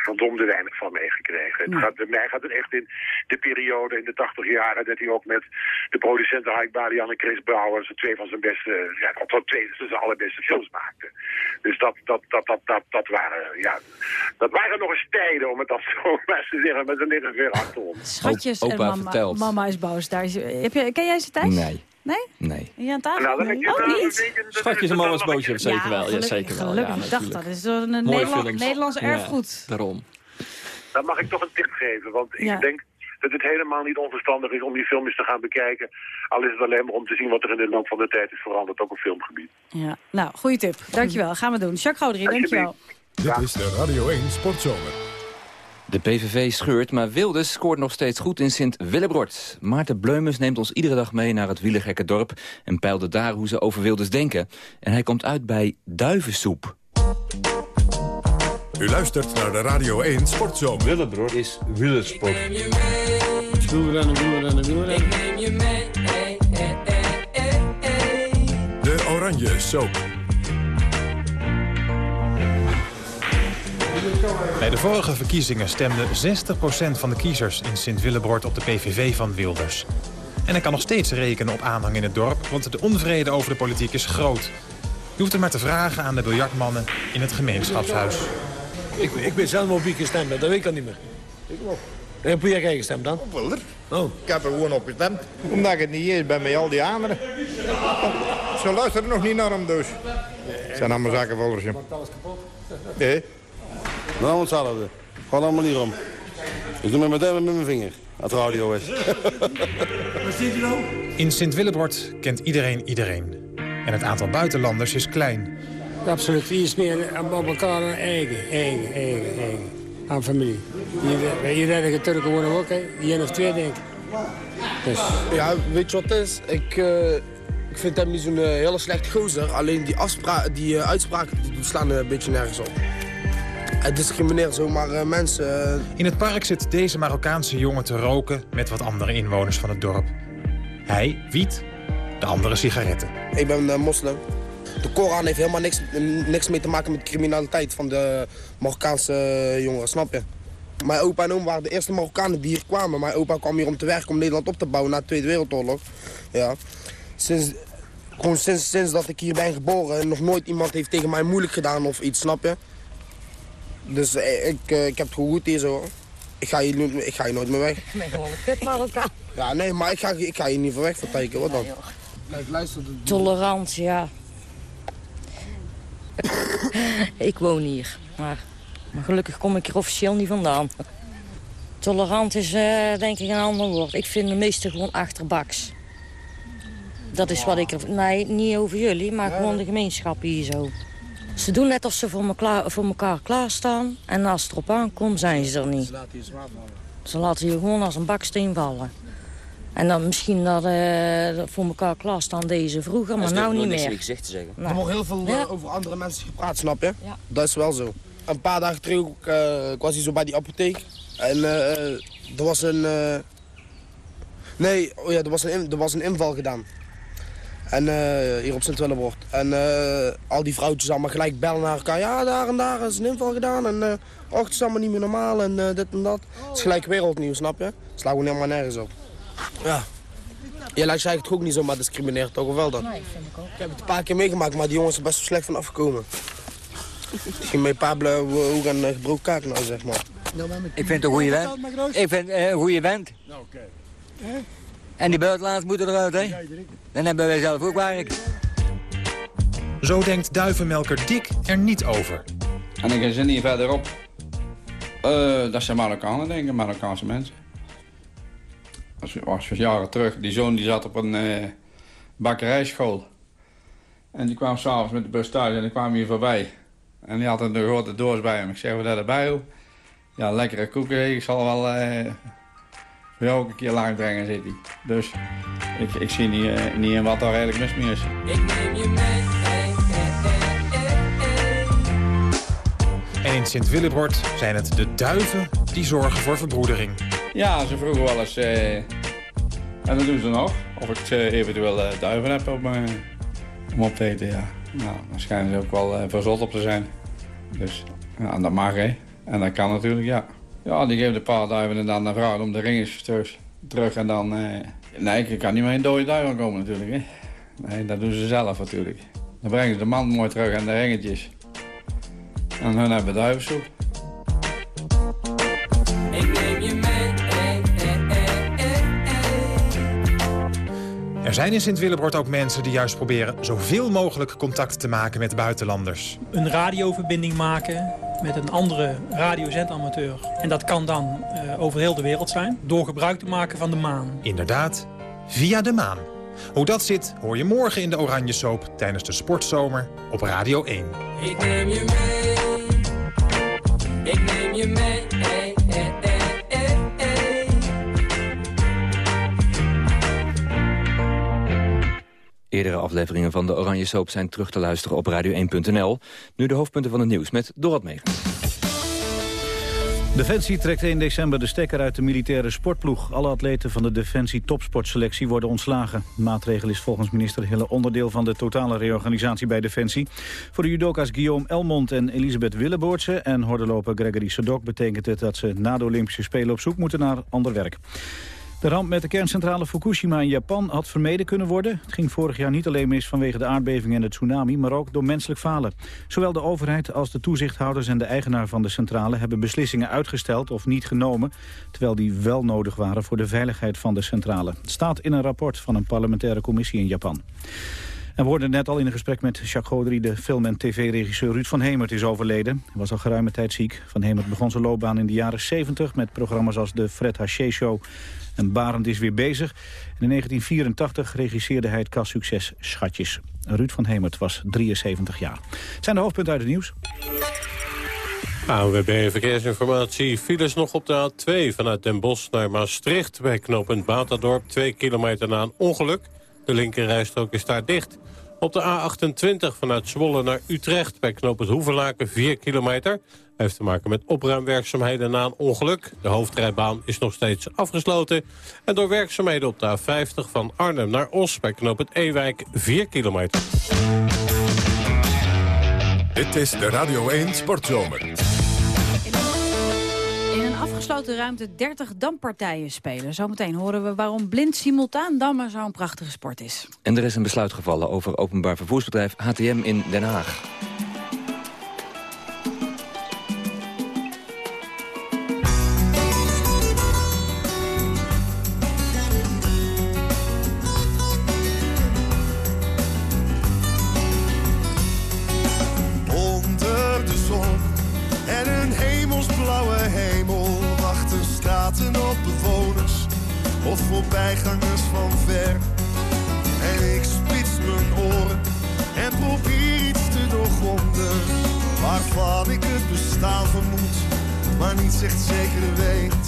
verdomde weinig van meegekregen. Het gaat, bij mij gaat het echt in de periode in de 80 jaren dat hij ook met de producenten Haik Balian en Chris Brouwer twee van zijn beste, ja, tot twee van zijn allerbeste films maakte. Dus dat, dat, dat, dat, dat, dat waren, ja, dat waren nog eens tijden om het dan zo maar te zeggen, maar ze liggen weer achterom. Schatjes en mama, mama is boos. Daar is, heb je, ken jij ze thuis? Nee. Nee? Nee. Je aan tafel? Nou, nee. Oh, niet? Schatjes en mama's bootje, zeker wel. Ja, zeker wel. Gelukkig, ja, ik dacht dat. is een Nederland, Nederlands erfgoed. daarom. Dan mag ik toch een tip geven, want ik denk dat het helemaal niet onverstandig is om die film eens te gaan bekijken. Al is het alleen maar om te zien wat er in de loop van de tijd is veranderd, ook op filmgebied. Ja, nou, goede tip. Dankjewel. Gaan we doen. Jacques Goudry, dankjewel. Dit is de Radio 1 Sportzomer. De PVV scheurt, maar Wilders scoort nog steeds goed in Sint-Willebrod. Maarten Bleumens neemt ons iedere dag mee naar het wielergekke dorp... en peilde daar hoe ze over Wilders denken. En hij komt uit bij duivensoep. U luistert naar de Radio 1 Sportzomer. Willebrod is wielersport. Wielrennen, wielrennen, wielrennen. De Oranje Soap. Bij de vorige verkiezingen stemde 60% van de kiezers in Sint-Willebord op de PVV van Wilders. En hij kan nog steeds rekenen op aanhang in het dorp, want de onvrede over de politiek is groot. Je hoeft het maar te vragen aan de biljartmannen in het gemeenschapshuis. Ik, ik ben zelf op wie gestemd dat weet ik al niet meer. Ik wie heb jij gestemd dan? Op Wilder. Oh. Ik heb er gewoon op gestemd. Omdat ik het niet eens ben met al die anderen. Ze luisteren nog niet naar hem dus. Het zijn allemaal zaken alles kapot? Nee. Nou, hetzelfde. Gewoon allemaal niet om. Ik doe het meteen met mijn vinger. Het radio is. Waar zit je nou? In Sint-Willebord kent iedereen iedereen. En het aantal buitenlanders is klein. Absoluut. Hier is meer op elkaar een eigen, eigen, eigen, eigen. Aan familie. Hier, hier redden Turken wonen ook, hè. Die of twee, denk ik. Dus. Ja, weet je wat het is? Ik, uh, ik vind hem niet zo'n uh, hele slecht gozer. Alleen die, die uh, uitspraken die slaan een beetje nergens op. Het discrimineert zomaar uh, mensen. In het park zit deze Marokkaanse jongen te roken met wat andere inwoners van het dorp. Hij, wiet, de andere sigaretten. Ik ben moslim. De Koran heeft helemaal niks, niks mee te maken met de criminaliteit van de Marokkaanse jongeren, snap je? Mijn opa en oom waren de eerste Marokkanen die hier kwamen. Mijn opa kwam hier om te werken om Nederland op te bouwen na de Tweede Wereldoorlog. Ja. Sinds, gewoon sinds, sinds dat ik hier ben geboren, nog nooit iemand heeft tegen mij moeilijk gedaan of iets, snap je? Dus eh, ik, ik, ik heb het goed hier zo. Ik ga hier, ik ga hier nooit meer weg. Ik ben gewoon een kut Marokkaan. Ja, nee, maar ik ga, ik ga hier niet voor weg verteken. Wat dan? Kijk, luister. Tolerantie, ja. ik woon hier, maar, maar, gelukkig kom ik er officieel niet vandaan. Tolerant is uh, denk ik een ander woord. Ik vind de meeste gewoon achterbaks. Dat is wat ik er... Nee, niet over jullie, maar gewoon de gemeenschap hier zo. Ze doen net of ze voor, elkaar, voor elkaar klaarstaan. En als het erop aankomt, zijn ze er niet. Ze laten je zwaar vallen. Ze laten je gewoon als een baksteen vallen. En dan misschien dat uh, voor elkaar klaarstaan deze vroeger, maar nou niet meer. Gezicht te zeggen. Er wordt heel veel uh, over andere mensen gepraat, snap je? Ja. Dat is wel zo. Een paar dagen terug uh, ik was hier zo bij die apotheek. En er was een... nee, oh ja, er was een, er was een inval gedaan. En uh, hier op Sint-Willebord. En uh, al die vrouwtjes allemaal gelijk bellen naar elkaar. Ja, daar en daar is een inval gedaan. En uh, och, het is allemaal niet meer normaal en dit en dat. Het is gelijk wereldnieuws, snap je? Slaan we helemaal nergens op. Ja. Je lijkt je eigenlijk ook niet zomaar discrimineerd, toch? Of wel dan? Nee, vind ik ook. Ik heb het een paar keer meegemaakt, maar die jongens zijn best wel slecht van afgekomen. Ging met Pablo ook een gebroken kaak nou, zeg maar. Ik vind het een goede vent. Ik vind een goede vent. Nou, oké. En die buitenlanders moeten eruit, hè? Dan hebben wij zelf ook werk. Zo denkt duivenmelker Dick er niet over. En ik zit hier verderop. Uh, dat zijn Marokkanen, denk ik, Marokkaanse mensen. Als was jaren terug, die zoon die zat op een uh, bakkerijschool. En die kwam s'avonds met de bus thuis en die kwam hier voorbij. En die had een grote doos bij hem. Ik zeg, wat dat erbij hoor? Ja, lekkere koeken. Ik zal wel uh, jou ook een keer lang brengen, zit hij. Dus ik, ik zie niet, uh, niet in wat er eigenlijk mis mee is. Ik neem je mee. En in Sint-Willebord zijn het de duiven die zorgen voor verbroedering. Ja, ze vroegen wel eens, uh, en dat doen ze nog, of ik uh, eventueel duiven heb op, om op te eten. Ja. Nou, daar schijnen ze ook wel uh, verzot op te zijn. Dus ja, en dat mag, hè. En dat kan natuurlijk, ja. Ja, die geven de paar duiven en dan de vrouw om de ringetjes terug. terug en dan... Eh... Nee, ik kan niet meer in dode duiven komen natuurlijk, hè. Nee, dat doen ze zelf natuurlijk. Dan brengen ze de man mooi terug en de ringetjes. En hun hebben duivensoep. Er zijn in Sint-Willebord ook mensen die juist proberen zoveel mogelijk contact te maken met buitenlanders. Een radioverbinding maken met een andere radiozendamateur. En dat kan dan uh, over heel de wereld zijn, door gebruik te maken van de maan. Inderdaad, via de maan. Hoe dat zit, hoor je morgen in de Oranje Soap tijdens de Sportzomer op Radio 1. Ik neem je mee, ik neem je mee. Eerdere afleveringen van de Oranje Soap zijn terug te luisteren op radio1.nl. Nu de hoofdpunten van het nieuws met Dorot Megens. Defensie trekt 1 december de stekker uit de militaire sportploeg. Alle atleten van de Defensie topsportselectie worden ontslagen. De maatregel is volgens minister Hille onderdeel van de totale reorganisatie bij Defensie. Voor de judoka's Guillaume Elmond en Elisabeth Willeboortse en hordenloper Gregory Sadok betekent het dat ze na de Olympische Spelen op zoek moeten naar ander werk. De ramp met de kerncentrale Fukushima in Japan had vermeden kunnen worden. Het ging vorig jaar niet alleen mis vanwege de aardbeving en de tsunami... maar ook door menselijk falen. Zowel de overheid als de toezichthouders en de eigenaar van de centrale... hebben beslissingen uitgesteld of niet genomen... terwijl die wel nodig waren voor de veiligheid van de centrale. Het staat in een rapport van een parlementaire commissie in Japan. En we hoorden net al in een gesprek met Jacques Godry... de film- en tv-regisseur Ruud van Hemert is overleden. Hij was al geruime tijd ziek. Van Hemert begon zijn loopbaan in de jaren 70... met programma's als de Fred Haché Show en Barend is weer bezig. in 1984 regisseerde hij het kastsucces Schatjes. Ruud van Hemert was 73 jaar. Zijn de hoofdpunten uit het nieuws. ANWB Verkeersinformatie. Files nog op de A2 vanuit Den Bosch naar Maastricht... bij knooppunt Batadorp, 2 kilometer na een ongeluk. De linkerrijstrook is daar dicht. Op de A28 vanuit Zwolle naar Utrecht bij knooppunt Hoevelaken 4 kilometer heeft te maken met opruimwerkzaamheden na een ongeluk. De hoofdrijbaan is nog steeds afgesloten. En door werkzaamheden op de A50 van Arnhem naar Os... bij knoop het Ewijk 4 kilometer. Dit is de Radio 1 Sportzomer. In een afgesloten ruimte 30 dampartijen spelen. Zometeen horen we waarom blind simultaan dammen zo'n prachtige sport is. En er is een besluit gevallen over openbaar vervoersbedrijf HTM in Den Haag. Voorbijgangers van ver. En ik spits mijn oren en probeer iets te doorgronden. Waarvan ik het bestaan vermoed, maar niet echt zeker weet.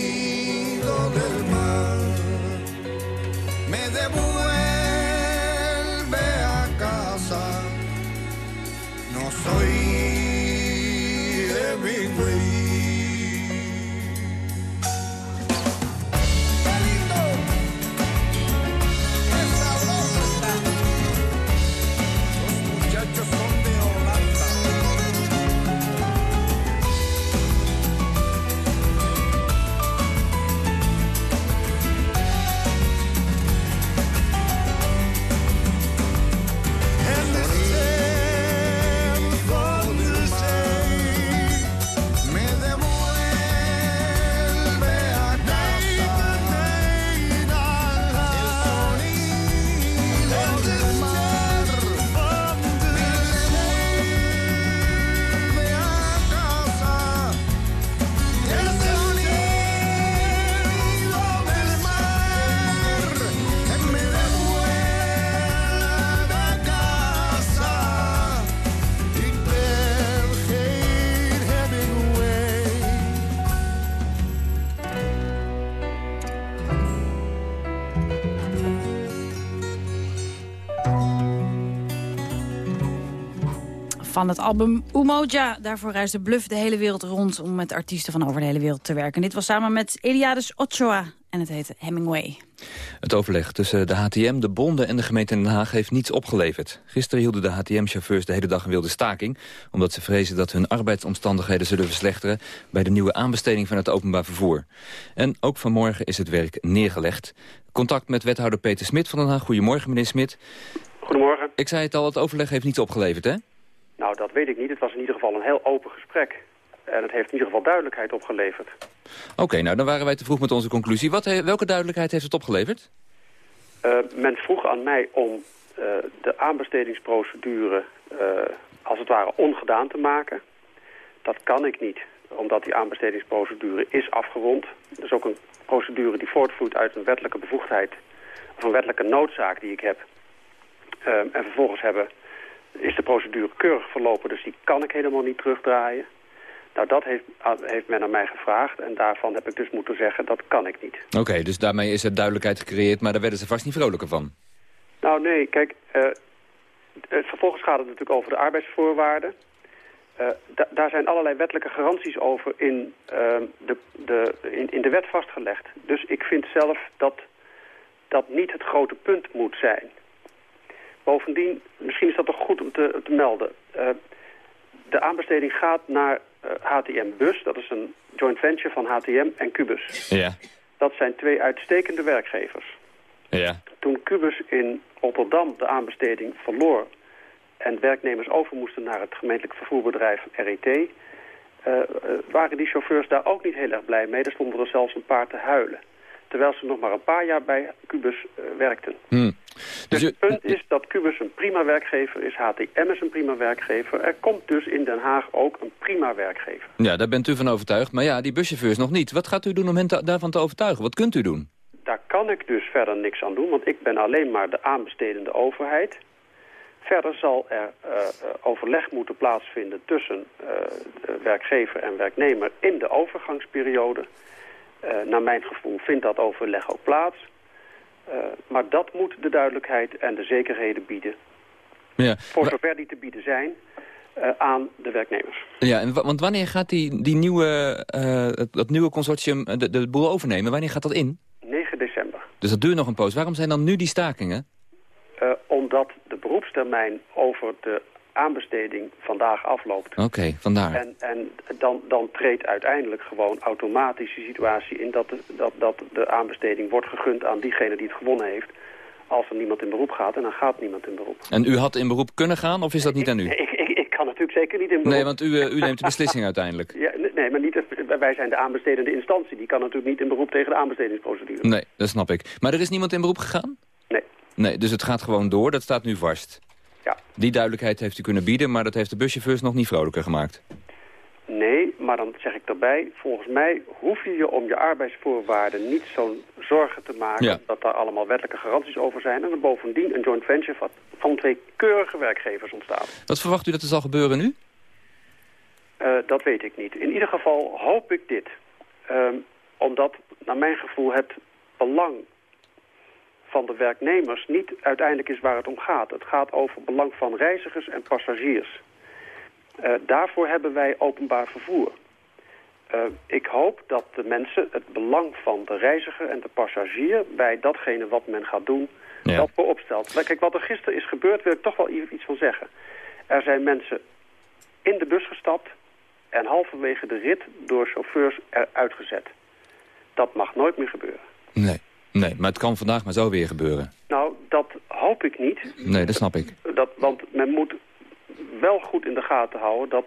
Van het album Umoja. Daarvoor reisde Bluff de hele wereld rond om met artiesten van over de hele wereld te werken. Dit was samen met Eliades Ochoa en het heette Hemingway. Het overleg tussen de HTM, de bonden en de gemeente Den Haag heeft niets opgeleverd. Gisteren hielden de HTM-chauffeurs de hele dag een wilde staking... omdat ze vrezen dat hun arbeidsomstandigheden zullen verslechteren... bij de nieuwe aanbesteding van het openbaar vervoer. En ook vanmorgen is het werk neergelegd. Contact met wethouder Peter Smit van Den Haag. Goedemorgen, meneer Smit. Goedemorgen. Ik zei het al, het overleg heeft niets opgeleverd, hè? Nou, dat weet ik niet. Het was in ieder geval een heel open gesprek. En het heeft in ieder geval duidelijkheid opgeleverd. Oké, nou dan waren wij te vroeg met onze conclusie. Wat, welke duidelijkheid heeft het opgeleverd? Eh, men vroeg aan mij om eh, de aanbestedingsprocedure eh, als het ware ongedaan te maken. Dat kan ik niet, omdat die aanbestedingsprocedure is afgerond. Dat is ook een procedure die voortvloeit uit een wettelijke bevoegdheid... of een wettelijke noodzaak die ik heb. En vervolgens hebben, is de procedure keurig verlopen, dus die kan ik helemaal niet terugdraaien. Nou, dat heeft, heeft men aan mij gevraagd en daarvan heb ik dus moeten zeggen, dat kan ik niet. Oké, dus daarmee is er duidelijkheid gecreëerd... maar daar werden ze vast niet vrolijker van. Nou nee, kijk, eh, vervolgens gaat het natuurlijk over de arbeidsvoorwaarden. Eh, da- daar zijn allerlei wettelijke garanties over in, ehm, de, de, in, in de wet vastgelegd. Dus ik vind zelf dat dat niet het grote punt moet zijn. Bovendien, misschien is dat toch goed om te, te melden. Eh, de aanbesteding gaat naar eh, HTM Bus. Dat is een joint venture van HTM en Cubus. Ja. Dat zijn twee uitstekende werkgevers. Ja. Toen Cubus in Rotterdam de aanbesteding verloor... en werknemers over moesten naar het gemeentelijk vervoerbedrijf RET... eh, eh, waren die chauffeurs daar ook niet heel erg blij mee. Er stonden er zelfs een paar te huilen. Terwijl ze nog maar een paar jaar bij Cubus eh, werkten. Hm. Dus het punt is dat Cubus een prima werkgever is. HTM is een prima werkgever. Er komt dus in Den Haag ook een prima werkgever. Ja, daar bent u van overtuigd. Maar ja, die buschauffeurs nog niet. Wat gaat u doen om hen te- daarvan te overtuigen? Wat kunt u doen? Daar kan ik dus verder niks aan doen, want ik ben alleen maar de aanbestedende overheid. Verder zal er eh, eh, overleg moeten plaatsvinden tussen eh, werkgever en werknemer in de overgangsperiode. Naar mijn gevoel vindt dat overleg ook plaats. Eh, maar dat moet de duidelijkheid en de zekerheden bieden, Ja, voor zover die te bieden zijn, eh, aan de werknemers. ja en wa- want wanneer gaat die, die nieuwe, eh, het- dat nieuwe consortium eh, de, de boel overnemen? Wanneer gaat dat in? 9 december. Dus dat duurt nog een poos. Waarom zijn dan nu die stakingen? Eh, omdat de beroepstermijn over de aanbesteding vandaag afloopt. Oké, vandaar. En, en dan, dan treedt uiteindelijk gewoon automatisch de situatie in dat de, dat, dat de aanbesteding wordt gegund aan diegene die het gewonnen heeft. Als er niemand in beroep gaat en dan gaat niemand in beroep. En u had in beroep kunnen gaan of is dat niet aan u? Ik, ik, ik kan natuurlijk zeker niet in beroep. Nee, want u, eh, u neemt de beslissing uiteindelijk. Ja, nee, nee, maar niet, wij zijn de aanbestedende instantie. Die kan natuurlijk niet in beroep tegen de aanbestedingsprocedure. Nee, dat snap ik. Maar er is niemand in beroep gegaan? Nee. Nee, dus het gaat gewoon door. Dat staat nu vast. Ja, Die duidelijkheid heeft u kunnen bieden, maar dat heeft de buschauffeurs nog niet vrolijker gemaakt. Nee, maar dan zeg ik erbij, volgens mij hoef je je om je arbeidsvoorwaarden niet zo'n zorgen te maken Ja. dat daar allemaal wettelijke garanties over zijn. En er bovendien een joint venture van, van twee keurige werkgevers ontstaat. Wat verwacht u dat er zal gebeuren nu? Eh, dat weet ik niet. In ieder geval hoop ik dit. Ehm, omdat, naar mijn gevoel, het belang van de werknemers niet uiteindelijk is waar het om gaat. Het gaat over het belang van reizigers en passagiers. Eh, daarvoor hebben wij openbaar vervoer. Eh, ik hoop dat de mensen het belang van de reiziger en de passagier... bij datgene wat men gaat doen, dat voorop stelt. Kijk, wat er gisteren is gebeurd, wil ik toch wel iets van zeggen. Er zijn mensen in de bus gestapt en halverwege de rit door chauffeurs eruit gezet. Dat mag nooit meer gebeuren. Nee. Nee, maar het kan vandaag maar zo weer gebeuren. Nou, dat hoop ik niet. Nee, dat snap ik. Dat, want men moet wel goed in de gaten houden dat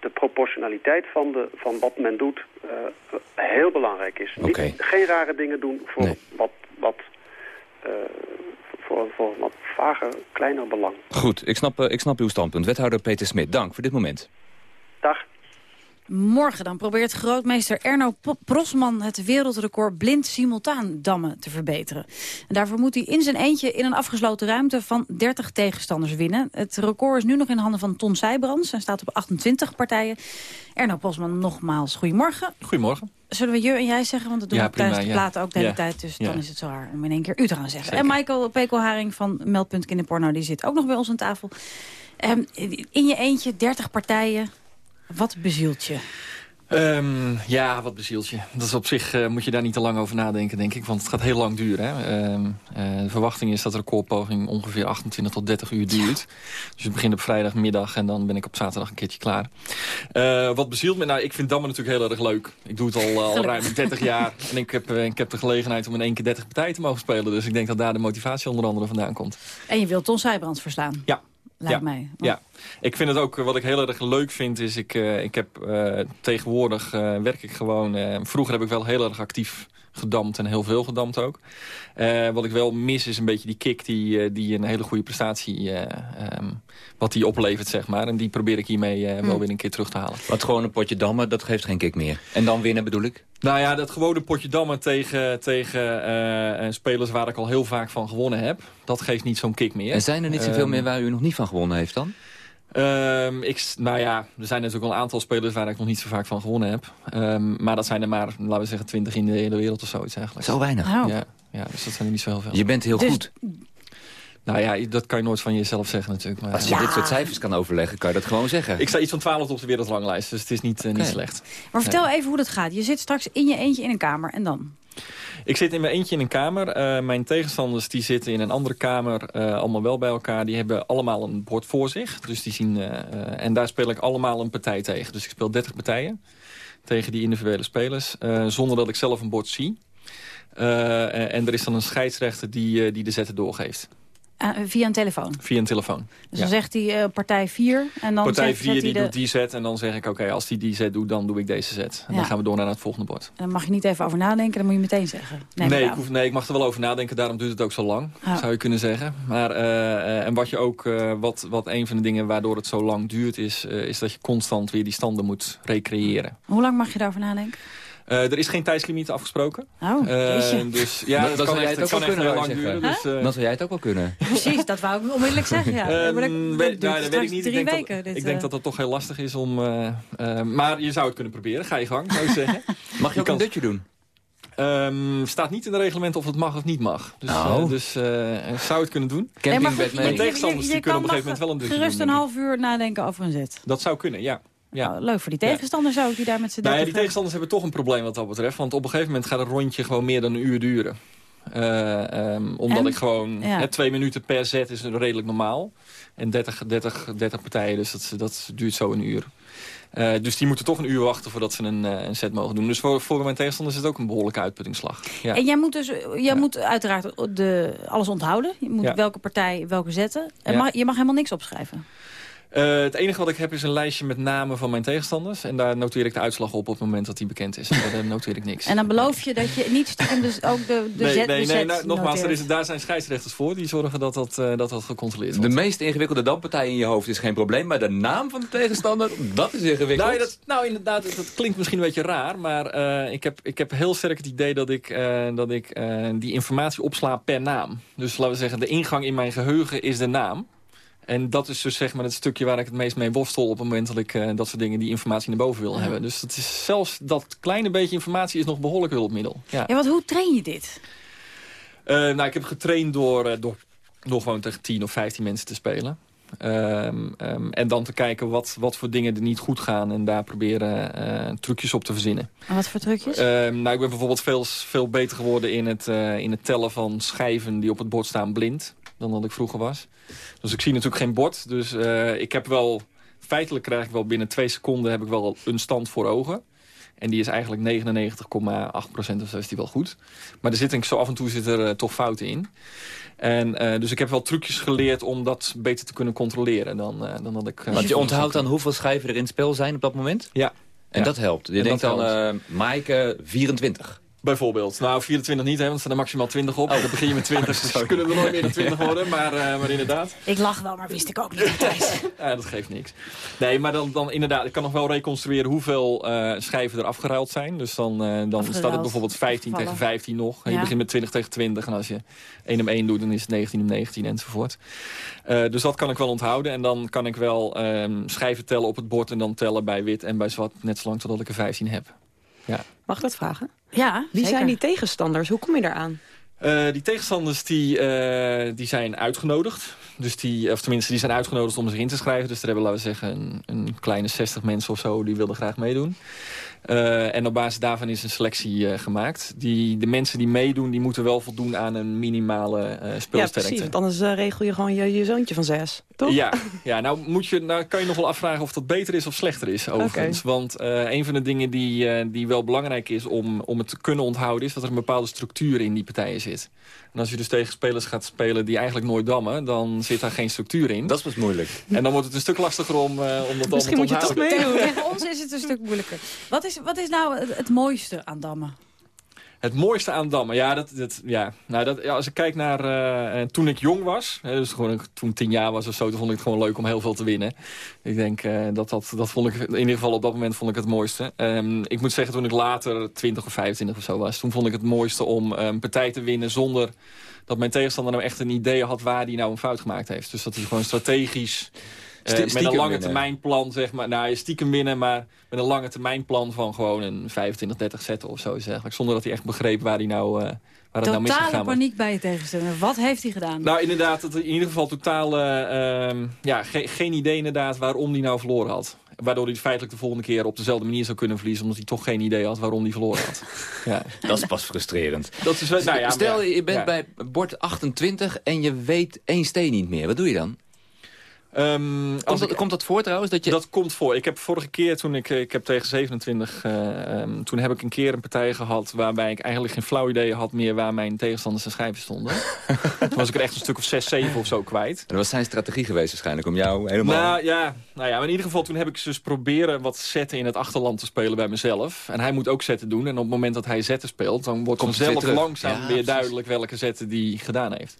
de proportionaliteit van, de, van wat men doet eh, heel belangrijk is. Niet- Oké. geen rare dingen doen voor wat, wat, eh, voor, voor een wat vager, kleiner belang. Goed, ik snap, eh, ik snap uw standpunt. Wethouder Peter Smit, dank voor dit moment. Morgen dan probeert grootmeester Erno Prosman het wereldrecord blind simultaan dammen te verbeteren. En daarvoor moet hij in zijn eentje in een afgesloten ruimte van 30 tegenstanders winnen. Het record is nu nog in handen van Ton Seybrands en staat op 28 partijen. Erno Prosman, nogmaals, goedemorgen. Goedemorgen. Zullen we je en jij zeggen? Want dat doen Ja, we tijdens prima, de ja. platen ook de hele Ja. tijd. Dus dan is het zo raar om in één keer u te gaan zeggen. Zeker. En Michael Pekelharing van Meldpunt Kinderporno, die zit ook nog bij ons aan tafel. Ehm, in je eentje, 30 partijen. Wat bezielt je? Ehm, ja, wat bezielt je. Dat is op zich eh, moet je daar niet te lang over nadenken, denk ik. Want het gaat heel lang duren. Hè. Ehm, eh, de verwachting is dat de recordpoging ongeveer 28 tot 30 uur duurt. Dus het begint op vrijdagmiddag en dan ben ik op zaterdag een keertje klaar. Eh, wat bezielt me? Nou, ik vind dammen natuurlijk heel erg leuk. Ik doe het al, al ruim 30 jaar. En ik heb, ik heb de gelegenheid om in één keer 30 partijen te mogen spelen. Dus ik denk dat daar de motivatie onder andere vandaan komt. En je wilt Ton Seybrands verslaan? Ja. Lijkt ja. mij. Ja, ik vind het ook, eh, wat ik heel erg leuk vind, is ik, eh, ik heb eh, tegenwoordig eh, werk ik gewoon, eh, vroeger heb ik wel heel erg actief gedampt en heel veel gedampt ook. Eh, wat ik wel mis is een beetje die kick die, eh, die een hele goede prestatie, eh, ehm, wat die oplevert zeg maar. En die probeer ik hiermee eh, wel Hmm. weer een keer terug te halen. Wat gewoon een potje dammen, dat geeft geen kick meer. En dan winnen bedoel ik? Nou ja, dat gewone potje dammen tegen, tegen spelers waar ik al heel vaak van gewonnen heb. Dat geeft niet zo'n kick meer. En zijn er niet zoveel Ehm, meer waar u nog niet van gewonnen heeft dan? Ehm, ik, nou ja, er zijn natuurlijk wel een aantal spelers waar ik nog niet zo vaak van gewonnen heb. Ehm, maar dat zijn er maar, laten we zeggen, twintig in de hele wereld of zoiets eigenlijk. Zo weinig? Oh. Ja, ja, dus dat zijn er niet zo heel veel. Je bent heel Dus- goed. Nou ja, dat kan je nooit van jezelf zeggen natuurlijk. Maar, Als je dit soort cijfers kan overleggen, kan je dat gewoon zeggen. Ik sta iets van 12 op de wereldranglijst, dus het is niet, eh, niet slecht. Maar vertel even hoe dat gaat. Je zit straks in je eentje in een kamer en dan? Ik zit in mijn eentje in een kamer. Eh, mijn tegenstanders die zitten in een andere kamer, eh, allemaal wel bij elkaar. Die hebben allemaal een bord voor zich. Dus die zien, eh, en daar speel ik allemaal een partij tegen. Dus ik speel 30 partijen tegen die individuele spelers. zonder dat ik zelf een bord zie. En er is dan een scheidsrechter die, die de zetten doorgeeft. Ah, via een telefoon. Via een telefoon. Dus Ja. dan zegt hij eh, partij 4 en dan Partij zet, 4 zet die de... doet die set. En dan zeg ik, oké, als die die set doet, dan doe ik deze set. En Ja. dan gaan we door naar het volgende bord. En dan mag je niet even over nadenken, dan moet je meteen zeggen. Nee, Nee, ik, hoef, nee, ik mag er wel over nadenken. Daarom duurt het ook zo lang, Oh. zou je kunnen zeggen. Maar, eh, eh, en wat je ook, eh, wat, wat een van de dingen waardoor het zo lang duurt... is, eh, is dat je constant weer die standen moet recreëren. Hoe lang mag je daarover nadenken? Eh, er is geen tijdslimiet afgesproken. Oh, Eh, dus ja, Dan- dat kan zou jij echt, het ook kan wel echt kunnen, heel lang duren. Dus, eh, Dan zou jij het ook wel kunnen. Precies, dat wou ik onmiddellijk zeggen. Ja. Maar dat- weet- nou, dat ik niet. Ik Drie denk, weken. dat, dit, ik denk dat dat toch heel lastig is om... eh, eh, maar je zou het kunnen proberen. Ga je gang, zou je zeggen. Mag je ook een dutje doen? Ehm, staat niet in de reglement of het mag of niet mag. Dus, eh, dus eh, zou het kunnen doen. Campingbed mee. Mijn tegenstanders die kunnen op een gegeven moment wel een dutje gerust doen, een denk half uur nadenken over een zet. Dat zou kunnen, ja. Ja. Oh, leuk voor die tegenstanders ook, die daar met z'n Nou ja, die tegenstanders hebben toch een probleem wat dat betreft. Want op een gegeven moment gaat een rondje gewoon meer dan een uur duren. Eh, ehm, omdat En? ik gewoon... Ja. hè, twee minuten per set is redelijk normaal. En 30, 30, 30 partijen, dus dat, dat duurt zo een uur. Eh, dus die moeten toch een uur wachten voordat ze een, eh, een set mogen doen. Dus voor, voor mijn tegenstanders is het ook een behoorlijke uitputtingsslag. Ja. En jij moet dus, jij moet uiteraard de, alles onthouden. Je moet Ja. welke partij welke zetten. En Ja. mag, je mag helemaal niks opschrijven. Uh, het enige wat ik heb is een lijstje met namen van mijn tegenstanders. En daar noteer ik de uitslag op op het moment dat die bekend is. daar noteer ik niks. En dan beloof je dat je niet stiekem dus ook de, de nee, zet, nee, de nee, nou, nogmaals, er is, daar zijn scheidsrechters voor. Die zorgen dat dat, uh, dat, dat gecontroleerd wordt. De meest ingewikkelde dampartij in je hoofd is geen probleem. Maar de naam van de tegenstander, dat is ingewikkeld. Nou, dat, nou inderdaad, dat klinkt misschien een beetje raar. Maar uh, ik, heb, ik heb heel sterk het idee dat ik, uh, dat ik die informatie opsla per naam. Dus laten we zeggen, de ingang in mijn geheugen is de naam. En dat is dus zeg maar het stukje waar ik het meest mee worstel... op het moment dat ik uh, dat soort dingen, die informatie naar boven wil ja. hebben. Dus dat is, zelfs dat kleine beetje informatie is nog behoorlijk hulpmiddel. Ja, ja want hoe train je dit? Uh, nou, ik heb getraind door, uh, door, door gewoon tegen 10 of 15 mensen te spelen. Um, um, en dan te kijken wat, wat voor dingen er niet goed gaan... en daar proberen uh, trucjes op te verzinnen. En wat voor trucjes? Uh, nou, ik ben bijvoorbeeld veel, veel beter geworden in het, uh, in het tellen van schijven... die op het bord staan blind, dan dat ik vroeger was. Dus ik zie natuurlijk geen bord. Dus uh, ik heb wel... Feitelijk krijg ik wel binnen twee seconden heb ik wel een stand voor ogen. En die is eigenlijk 99,8 procent of zo is die wel goed. Maar er zit zo af en toe zit er uh, toch fouten in. En, uh, dus ik heb wel trucjes geleerd om dat beter te kunnen controleren dan, uh, dan dat ik... Want je onthoudt dan hoeveel schijven er in het spel zijn op dat moment? Ja. En ja. dat helpt. Je en denkt dan, Maaike 24. Bijvoorbeeld. Nou, 24 niet, hè, want er staan er maximaal 20 op. Oh. Dan begin je met 20, dus ze kunnen er nooit meer dan 20 worden. Maar, uh, maar inderdaad. Ik lach wel, maar wist ik ook niet Thijs. ja, dat geeft niks. Nee, maar dan, dan inderdaad, ik kan nog wel reconstrueren hoeveel uh, schijven er afgeruild zijn. Dus dan, uh, dan staat het bijvoorbeeld 15 Vallen. tegen 15 nog. En ja. je begint met 20 tegen 20. En als je 1 om 1 doet, dan is het 19 om 19 enzovoort. Uh, dus dat kan ik wel onthouden. En dan kan ik wel um, schijven tellen op het bord en dan tellen bij wit en bij zwart. Net zolang totdat ik er 15 heb. Ja. Mag ik dat vragen? Ja, Wie zeker. zijn die tegenstanders? Hoe kom je eraan? Uh, die tegenstanders die, uh, die zijn uitgenodigd. Dus die, of tenminste, die zijn uitgenodigd om zich in te schrijven. Dus er hebben, laten we zeggen, een, een kleine 60 mensen of zo... die wilden graag meedoen. Uh, en op basis daarvan is een selectie uh, gemaakt. Die, de mensen die meedoen, die moeten wel voldoen aan een minimale uh, speelsterkte. Ja, precies. Want anders regel je gewoon je, je zoontje van zes, toch? Ja, ja nou, moet je, nou kan je nog wel afvragen of dat beter is of slechter is, overigens. Okay. Want een van de dingen die, die wel belangrijk is om, om het te kunnen onthouden... is dat er een bepaalde structuur in die partijen zit. En als je dus tegen spelers gaat spelen die eigenlijk nooit dammen... dan zit daar geen structuur in. Dat is pas moeilijk. En dan wordt het een stuk lastiger om, uh, om dat allemaal te onthouden. Misschien moet je toch meedoen. Tegen ons is het een stuk moeilijker. Wat is, wat is nou het, mooiste aan dammen? Het mooiste aan dammen, ja, dat, dat, ja. Nou, dat, ja als ik kijk naar uh, toen ik jong was, hè, dus gewoon, toen tien jaar was of zo, toen vond ik het gewoon leuk om heel veel te winnen. Ik denk uh, dat dat, dat vond ik, in ieder geval op dat moment vond ik het mooiste. Um, ik moet zeggen, toen ik later 20 of 25 of zo was, toen vond ik het mooiste om een um, partij te winnen zonder dat mijn tegenstander nou echt een idee had waar hij nou een fout gemaakt heeft. Dus dat hij gewoon strategisch... Uh, met een lange termijn plan, zeg maar. Nou, stiekem winnen, maar met een lange termijn plan van gewoon een 25, 30 zetten of zo is eigenlijk. Zonder dat hij echt begreep waar hij nou, uh, waar het nou. Totale paniek bij je tegenstander. Wat heeft hij gedaan? Nou, inderdaad, dat in ieder geval totaal, uh, ja, ge geen idee inderdaad waarom hij nou verloren had. Waardoor hij feitelijk de volgende keer op dezelfde manier zou kunnen verliezen. Omdat hij toch geen idee had waarom hij verloren had. Ja. Dat is pas frustrerend. Dat is, nou ja, Stel, je bent ja. bij bord 28 en je weet één steen niet meer. Wat doe je dan? Um, komt, dat, ik, komt dat voor trouwens? Dat, je... dat komt voor. Ik heb vorige keer, toen ik, ik heb tegen 27... Uh, um, toen heb ik een keer een partij gehad... waarbij ik eigenlijk geen flauw idee had meer... waar mijn tegenstanders en schijven stonden. toen was ik er echt een stuk of 6, 7 of zo kwijt. En dat was zijn strategie geweest waarschijnlijk om jou helemaal... Nou ja, nou ja maar in ieder geval toen heb ik dus proberen... wat zetten in het achterland te spelen bij mezelf. En hij moet ook zetten doen. En op het moment dat hij zetten speelt... dan wordt Komt vanzelf langzaam ja, weer precies. duidelijk... welke zetten die gedaan heeft.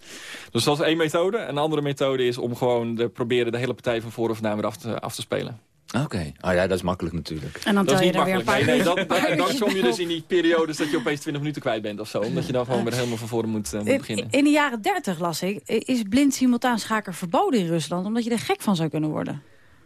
Dus dat is één methode. Een andere methode is om gewoon de, proberen de hele partij van voor of na weer af te, af te spelen. Oké, okay. oh ja, dat is makkelijk natuurlijk. En dan dat tel je niet er weer een paar nee, nee, dan, paar kom je dus in die periodes dat je opeens 20 minuten kwijt bent of zo. Omdat je dan gewoon weer helemaal van voren moet, uh, moet beginnen. In de jaren 30 las ik, is blind simultaan schaker verboden in Rusland... omdat je er gek van zou kunnen worden.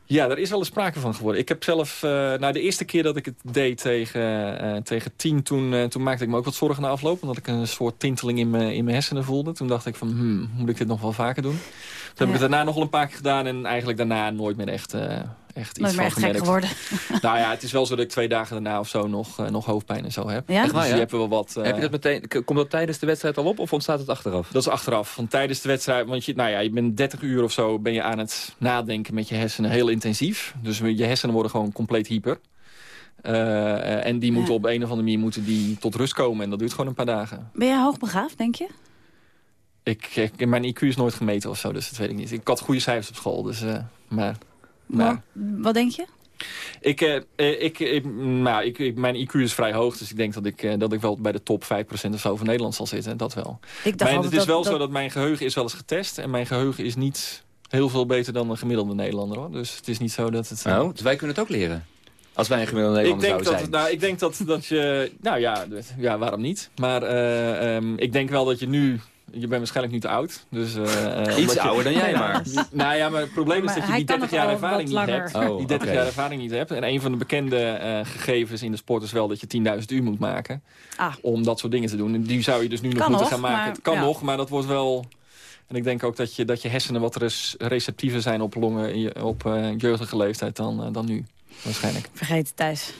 Ja, daar is wel eens sprake van geworden. Ik heb zelf, uh, nou de eerste keer dat ik het deed tegen, uh, tegen tien, toen, uh, toen maakte ik me ook wat zorgen na afloop. Omdat ik een soort tinteling in mijn in mijn hersenen voelde. Toen dacht ik van, hmm, moet ik dit nog wel vaker doen? Toen heb ik het daarna nog wel een paar keer gedaan en eigenlijk daarna nooit meer echt, echt iets Nooit van echt gek gemerkt. geworden. nou ja, het is wel zo dat ik twee dagen daarna of zo nog, nog hoofdpijn en zo heb. Ja? Echt waar, Dus ja? je hebt wel wat... Heb je dat meteen, komt dat tijdens de wedstrijd al op of ontstaat het achteraf? Dat is achteraf. Van tijdens de wedstrijd, want je, nou ja, je bent 30 uur of zo ben je aan het nadenken met je hersenen heel intensief. Dus je hersenen worden gewoon compleet hyper. Uh, en die moeten Ja. op een of andere manier moeten die tot rust komen. En dat duurt gewoon een paar dagen. Ben jij hoogbegaafd, denk je? Ik, ik, mijn IQ is nooit gemeten of zo, dus dat weet ik niet. Ik had goede cijfers op school, dus... Uh, maar Maar, wat denk je? Ik, eh, eh, ik, ik, nou, ik, ik, mijn IQ is vrij hoog, dus ik denk dat ik, eh, dat ik wel bij de top 5% of zo van Nederland zal zitten. Dat wel. Ik dacht mijn, het is dat- wel dat- zo dat mijn geheugen is wel eens getest. En mijn geheugen is niet heel veel beter dan een gemiddelde Nederlander. Hoor. Dus het is niet zo dat het... Nou, dus wij kunnen het ook leren. Als wij een gemiddelde ik Nederlander denk, zouden dat, zijn. nou, ik denk dat, dat je... Nou ja, ja, waarom niet? Maar eh, ehm, ik denk wel dat je nu... Je bent waarschijnlijk nu te oud. Dus, eh, eh, Iets je- ouder dan jij maar. nou ja, maar het probleem Maar is dat je die kan 30 nog jaar ervaring niet hebt. Oh, die 30 oké. jaar ervaring niet hebt. En een van de bekende eh, gegevens in de sport is wel dat je 10.000 uur moet maken. Ah. Om dat soort dingen te doen. En die zou je dus nu nog Kan moeten nog, gaan maken. maar- het kan ja. nog, maar dat wordt wel... En ik denk ook dat je, dat je hersenen wat res- receptiever zijn op longen op eh, jeugdige leeftijd dan, dan nu. Waarschijnlijk. Vergeet het, Thijs.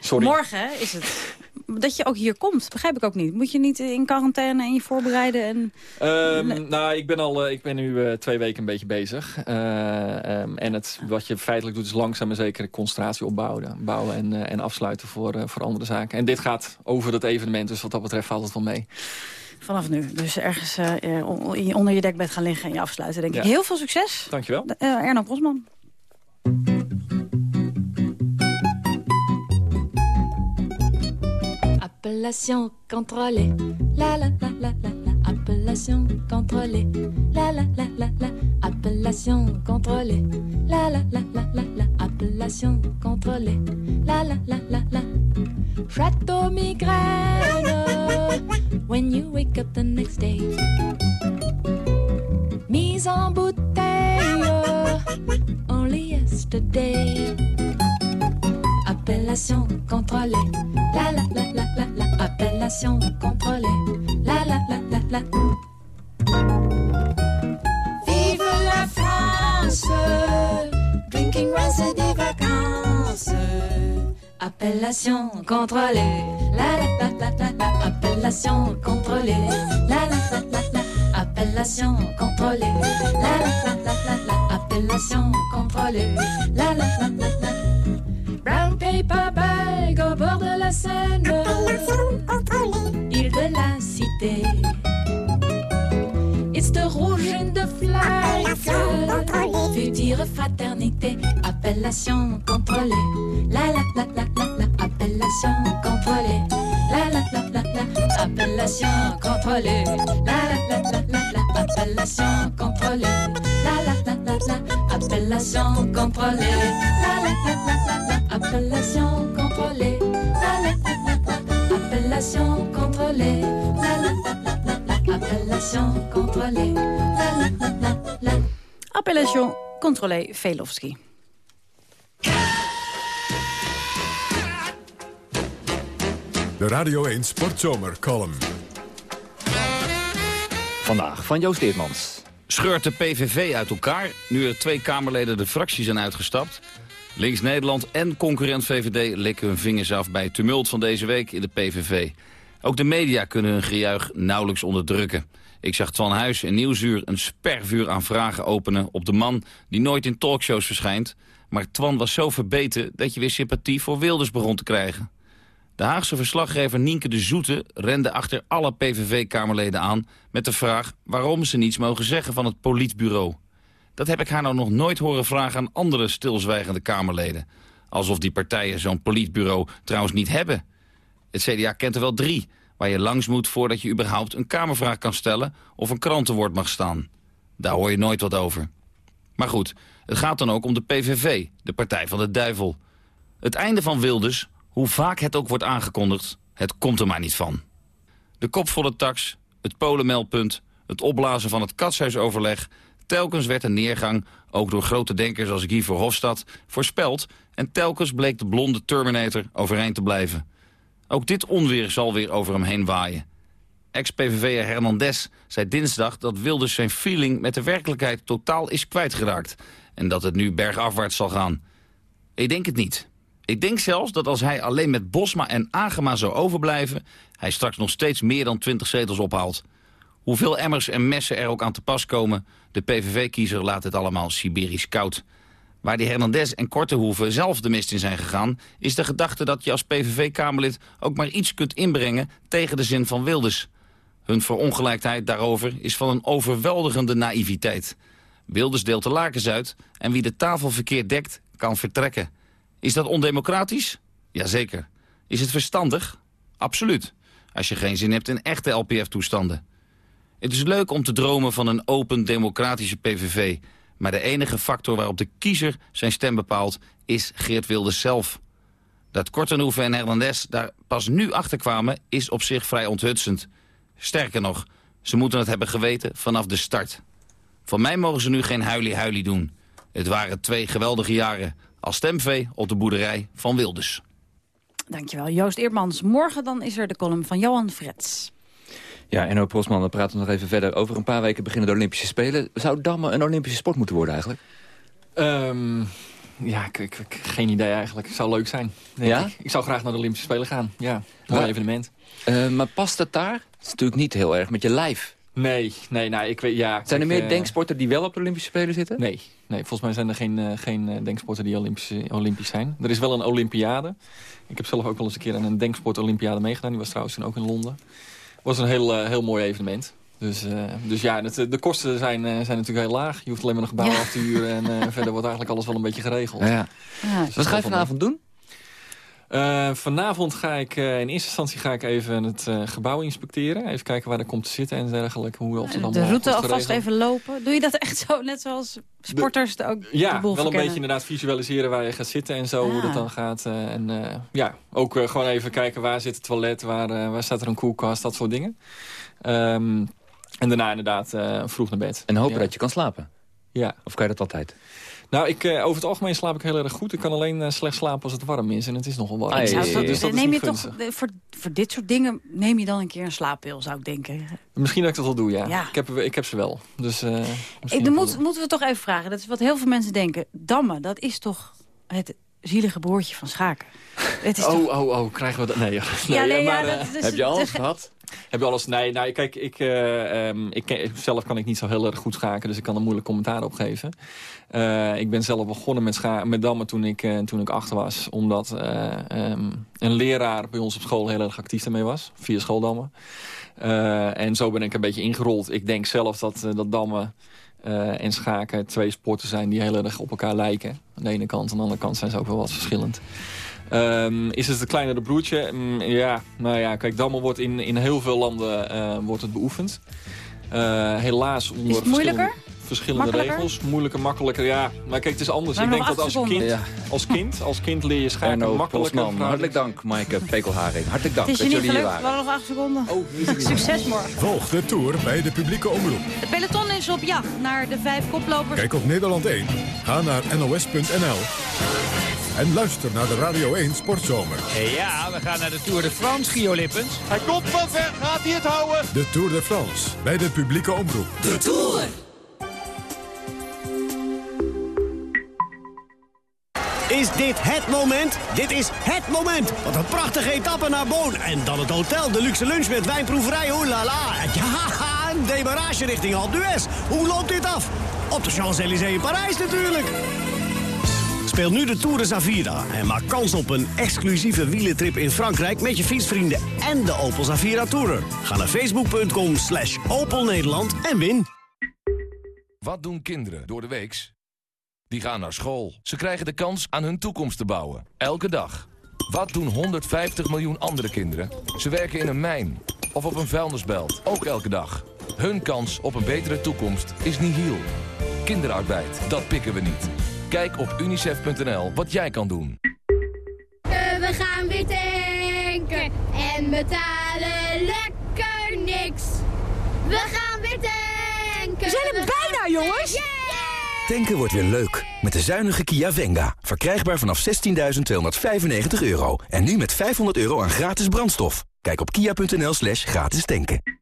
Sorry. Morgen is het. Dat je ook hier komt, begrijp ik ook niet. Moet je niet in quarantaine en je voorbereiden? En... Ehm, Nou, ik ben, al, eh, ik ben nu eh, twee weken een beetje bezig. Eh, ehm, en het, wat je feitelijk doet is langzaam en zeker concentratie opbouwen bouwen en, en afsluiten voor, eh, voor andere zaken. En dit gaat over het evenement, dus wat dat betreft valt het wel mee. Vanaf nu. Dus ergens onder je dekbed gaan liggen en je afsluiten, denk ik. Heel veel succes. Dankjewel. Uh, Erno Brosman. Appellation contrôlée. La la la la la la. Appellation contrôlée. La la la la la. Appellation contrôlée. La la la la la la. Appellation contrôlée. La la la la la. Château migraine. When you wake up the next day. Mise en bouteille. Only yesterday. Appellation contrôlée. La la la la la la. Appellation contrôlée. La la la la la. Vive la France. Drinking rose et des vacances. Appellation contrôlée. La la la la la la. Appellation contrôlée. La la la la la. Appellation contrôlée. La la la la la la. Appellation contrôlée. La la la la la. Brown paper bag au bord de la Seine. Île de la Cité. It's the rouge in the flag. Future fraternité. Appellation contrôlée. La la la la la la. Appellation contrôlée. La la la la la. Appellation contrôlée. La la la la la la. Appellation contrôlée. Appellation contrôlée. La la la la la la. Appellation contrôlée. La la la la la. Appellation contrôlée. La la la la la la. Appellation contrôlée. La la la la la. Appellation contrôlé Velofsky. De Radio 1 Sportzomer column. Vandaag van Joost Eertmans. Scheurt de PVV uit elkaar, nu er twee Kamerleden de fractie zijn uitgestapt? Links Nederland en concurrent VVD likken hun vingers af bij het tumult van deze week in de PVV. Ook de media kunnen hun gejuich nauwelijks onderdrukken. Ik zag Twan Huis in Nieuwsuur een spervuur aan vragen openen op de man die nooit in talkshows verschijnt. Maar Twan was zo verbeten dat je weer sympathie voor Wilders begon te krijgen. De Haagse verslaggever Nienke de Zoete rende achter alle PVV-kamerleden aan... met de vraag waarom ze niets mogen zeggen van het politbureau. Dat heb ik haar nou nog nooit horen vragen aan andere stilzwijgende Kamerleden. Alsof die partijen zo'n politbureau trouwens niet hebben. Het CDA kent er wel drie, waar je langs moet voordat je überhaupt een Kamervraag kan stellen... of een krantenwoord mag staan. Daar hoor je nooit wat over. Maar goed, het gaat dan ook om de PVV, de partij van de duivel. Het einde van Wilders, hoe vaak het ook wordt aangekondigd, het komt er maar niet van. De kopvolle tax, het polenmeldpunt, het opblazen van het katshuisoverleg... telkens werd een neergang, ook door grote denkers als Guy Verhofstadt, voorspeld... en telkens bleek de blonde Terminator overeind te blijven. Ook dit onweer zal weer over hem heen waaien. Ex-PVV'er Hernandez zei dinsdag dat Wilders zijn feeling met de werkelijkheid totaal is kwijtgeraakt... en dat het nu bergafwaarts zal gaan. Ik denk het niet. Ik denk zelfs dat als hij alleen met Bosma en Agema zou overblijven... hij straks nog steeds meer dan 20 zetels ophaalt. Hoeveel emmers en messen er ook aan te pas komen... de PVV-kiezer laat het allemaal Siberisch koud. Waar die Hernandez en Kortehoeven zelf de mist in zijn gegaan... is de gedachte dat je als PVV-kamerlid ook maar iets kunt inbrengen... tegen de zin van Wilders. Hun verongelijkheid daarover is van een overweldigende naïviteit. Wilders deelt de lakens uit en wie de tafel verkeerd dekt, kan vertrekken. Is dat ondemocratisch? Jazeker. Is het verstandig? Absoluut. Als je geen zin hebt in echte LPF-toestanden. Het is leuk om te dromen van een open democratische PVV. Maar de enige factor waarop de kiezer zijn stem bepaalt is Geert Wilders zelf. Dat Kortenhoeven en Hernandez daar pas nu achter kwamen is op zich vrij onthutsend. Sterker nog, ze moeten het hebben geweten vanaf de start. Van mij mogen ze nu geen huilie-huilie doen. Het waren twee geweldige jaren als stemvee op de boerderij van Wilders. Dankjewel, Joost Eermans. Morgen dan is er de column van Johan Frets. Ja, Enno Prosman, we praten nog even verder. Over een paar weken beginnen de Olympische Spelen. Zou dammen een Olympische sport moeten worden eigenlijk? Ehm, ja, ik, ik, ik- geen idee eigenlijk. Het zou leuk zijn. denk Ja? Ik. ik zou graag naar de Olympische Spelen gaan. Ja, mooi Maar- evenement. Eh, maar past het daar? Het is natuurlijk niet heel erg met je lijf. Nee, nee, nou, ik weet, ja. Zijn er meer eh, denksporten die wel op de Olympische Spelen zitten? Nee, nee, volgens mij zijn er geen, eh, geen eh, denksporten die Olympisch, Olympisch zijn. Er is wel een Olympiade. Ik heb zelf ook wel eens een keer aan een denksport-Olympiade meegedaan. Die was trouwens toen ook in Londen. was een heel, heel mooi evenement. Dus, eh, dus ja, het, de kosten zijn, eh, zijn natuurlijk heel laag. Je hoeft alleen maar een gebouw Ja. af te huren. En eh, verder wordt eigenlijk alles wel een beetje geregeld. Ja. Ja. Dus Wat ga je vanavond doen? Eh, vanavond ga ik, eh, in eerste instantie ga ik even het eh, gebouw inspecteren. Even kijken waar er komt te zitten en dergelijke. Hoe, of het allemaal De route alvast even lopen. Doe je dat echt zo, net zoals sporters ook de Ja, boel wel een beetje inderdaad visualiseren waar je gaat zitten en zo, hoe Ah. dat dan gaat. eh, en eh, ja, ook gewoon even kijken waar zit het toilet, waar, eh, waar staat er een koelkast, dat soort dingen. Ehm, en daarna inderdaad eh, vroeg naar bed. En hopen Ja. dat je kan slapen? Ja. Of kan je dat altijd? Nou, ik, eh, over het algemeen slaap ik heel erg goed. Ik kan alleen eh, slecht slapen als het warm is. En het is nogal warm. Ah, ja, ja, Dus dat neem je toch, eh, voor, voor dit soort dingen neem je dan een keer een slaappil, zou ik denken. Misschien dat ik dat wel doe, ja. Ja. Ik, heb, ik heb ze wel. Dus, eh, misschien Ik, dan moet, moeten we toch even vragen. Dat is wat heel veel mensen denken. Dammen, dat is toch het zielige broertje van schaken. Het is toch... Oh, oh, oh, krijgen we dat? Nee, ja. nee, Ja, nee, ja, maar, dat- dat is Heb je alles gehad? Heb je alles? Nee, nou, kijk, ik, eh, ehm, ik, zelf kan ik niet zo heel erg goed schaken, dus ik kan er moeilijk commentaar op geven. Eh, ik ben zelf begonnen met, met dammen toen ik, eh, toen ik acht was, omdat eh, ehm, een leraar bij ons op school heel erg actief daarmee was, via schooldammen. En zo ben ik een beetje ingerold. Ik denk zelf dat, dat dammen en schaken twee sporten zijn die heel erg op elkaar lijken. Aan de ene kant, aan de andere kant zijn ze ook wel wat verschillend. Ehm, is het een kleinere broertje? Mm, ja, nou ja, kijk, dammen wordt in, in heel veel landen eh, wordt het beoefend. Eh, helaas onder Is het moeilijker? verschillende, regels. Moeilijker, makkelijker, ja. Maar kijk, het is anders. Maar Ik denk dat als kind, als kind, als kind leer je schaken Erno makkelijker. Hartelijk dank. Maaike Pekelharing, hartelijk dank Het is je dat niet jullie hier gelukt, we waren. hadden nog acht seconden. Succes morgen. Volg de Tour bij de publieke omroep. Het peloton is op jacht naar de vijf koplopers. Kijk op Nederland 1. Ga naar nos.nl. En luister naar de Radio 1 Sportzomer. Ja, we gaan naar de Tour de France, Gio Lippens. Hij komt van ver, gaat hij het houden? De Tour de France bij de publieke omroep. De Tour! Is dit het moment? Dit is het moment. Wat een prachtige etappe naar Boon. En dan het hotel, de luxe lunch met wijnproeverij. Oeh la la. Ja, een demarage richting Alpe d'Huez. Hoe loopt dit af? Op de Champs-Élysées in Parijs natuurlijk. Speel nu de Tour de Zavira en maak kans op een exclusieve wielentrip in Frankrijk... met je fietsvrienden en de Opel Zavira Tourer. Ga naar facebook.com slash Opel Nederland en win. Wat doen kinderen door de weeks? Die gaan naar school. Ze krijgen de kans aan hun toekomst te bouwen. Elke dag. Wat doen 150 miljoen andere kinderen? Ze werken in een mijn of op een vuilnisbelt. Ook elke dag. Hun kans op een betere toekomst is nihil. Kinderarbeid, dat pikken we niet. Kijk op unicef.nl wat jij kan doen. We gaan weer tanken en betalen lekker niks. We gaan weer tanken. We zijn er bijna, jongens. Tanken wordt weer leuk. Met de zuinige Kia Venga. Verkrijgbaar vanaf 16.295 euro. En nu met 500 euro aan gratis brandstof. Kijk op kia.nl slash gratis tanken.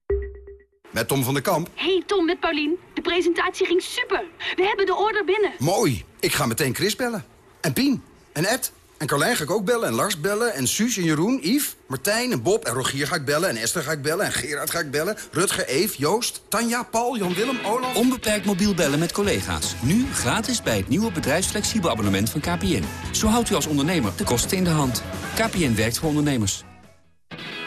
Met Tom van der Kamp. Hey Tom, met Paulien. De presentatie ging super. We hebben de order binnen. Mooi. Ik ga meteen Chris bellen. En Pien. En Ed. En Carlijn ga ik ook bellen. En Lars bellen. En Suus en Jeroen. Yves. Martijn en Bob. En Rogier ga ik bellen. En Esther ga ik bellen. En Gerard ga ik bellen. Rutger, Eve, Joost, Tanja, Paul, Jan-Willem, Olaf. Onbeperkt mobiel bellen met collega's. Nu gratis bij het nieuwe bedrijfsflexibel abonnement van KPN. Zo houdt u als ondernemer de kosten in de hand. KPN werkt voor ondernemers.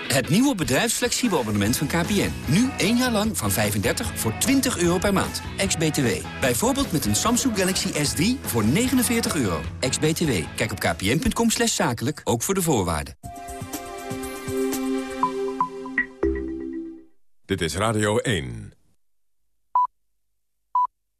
Het nieuwe bedrijfsflexibel abonnement van KPN. Nu één jaar lang van 35 voor 20 euro per maand. Ex-BTW. Bijvoorbeeld met een Samsung Galaxy S3 voor 49 euro. Ex-BTW. Kijk op kpn.com slash zakelijk, ook voor de voorwaarden. Dit is Radio 1.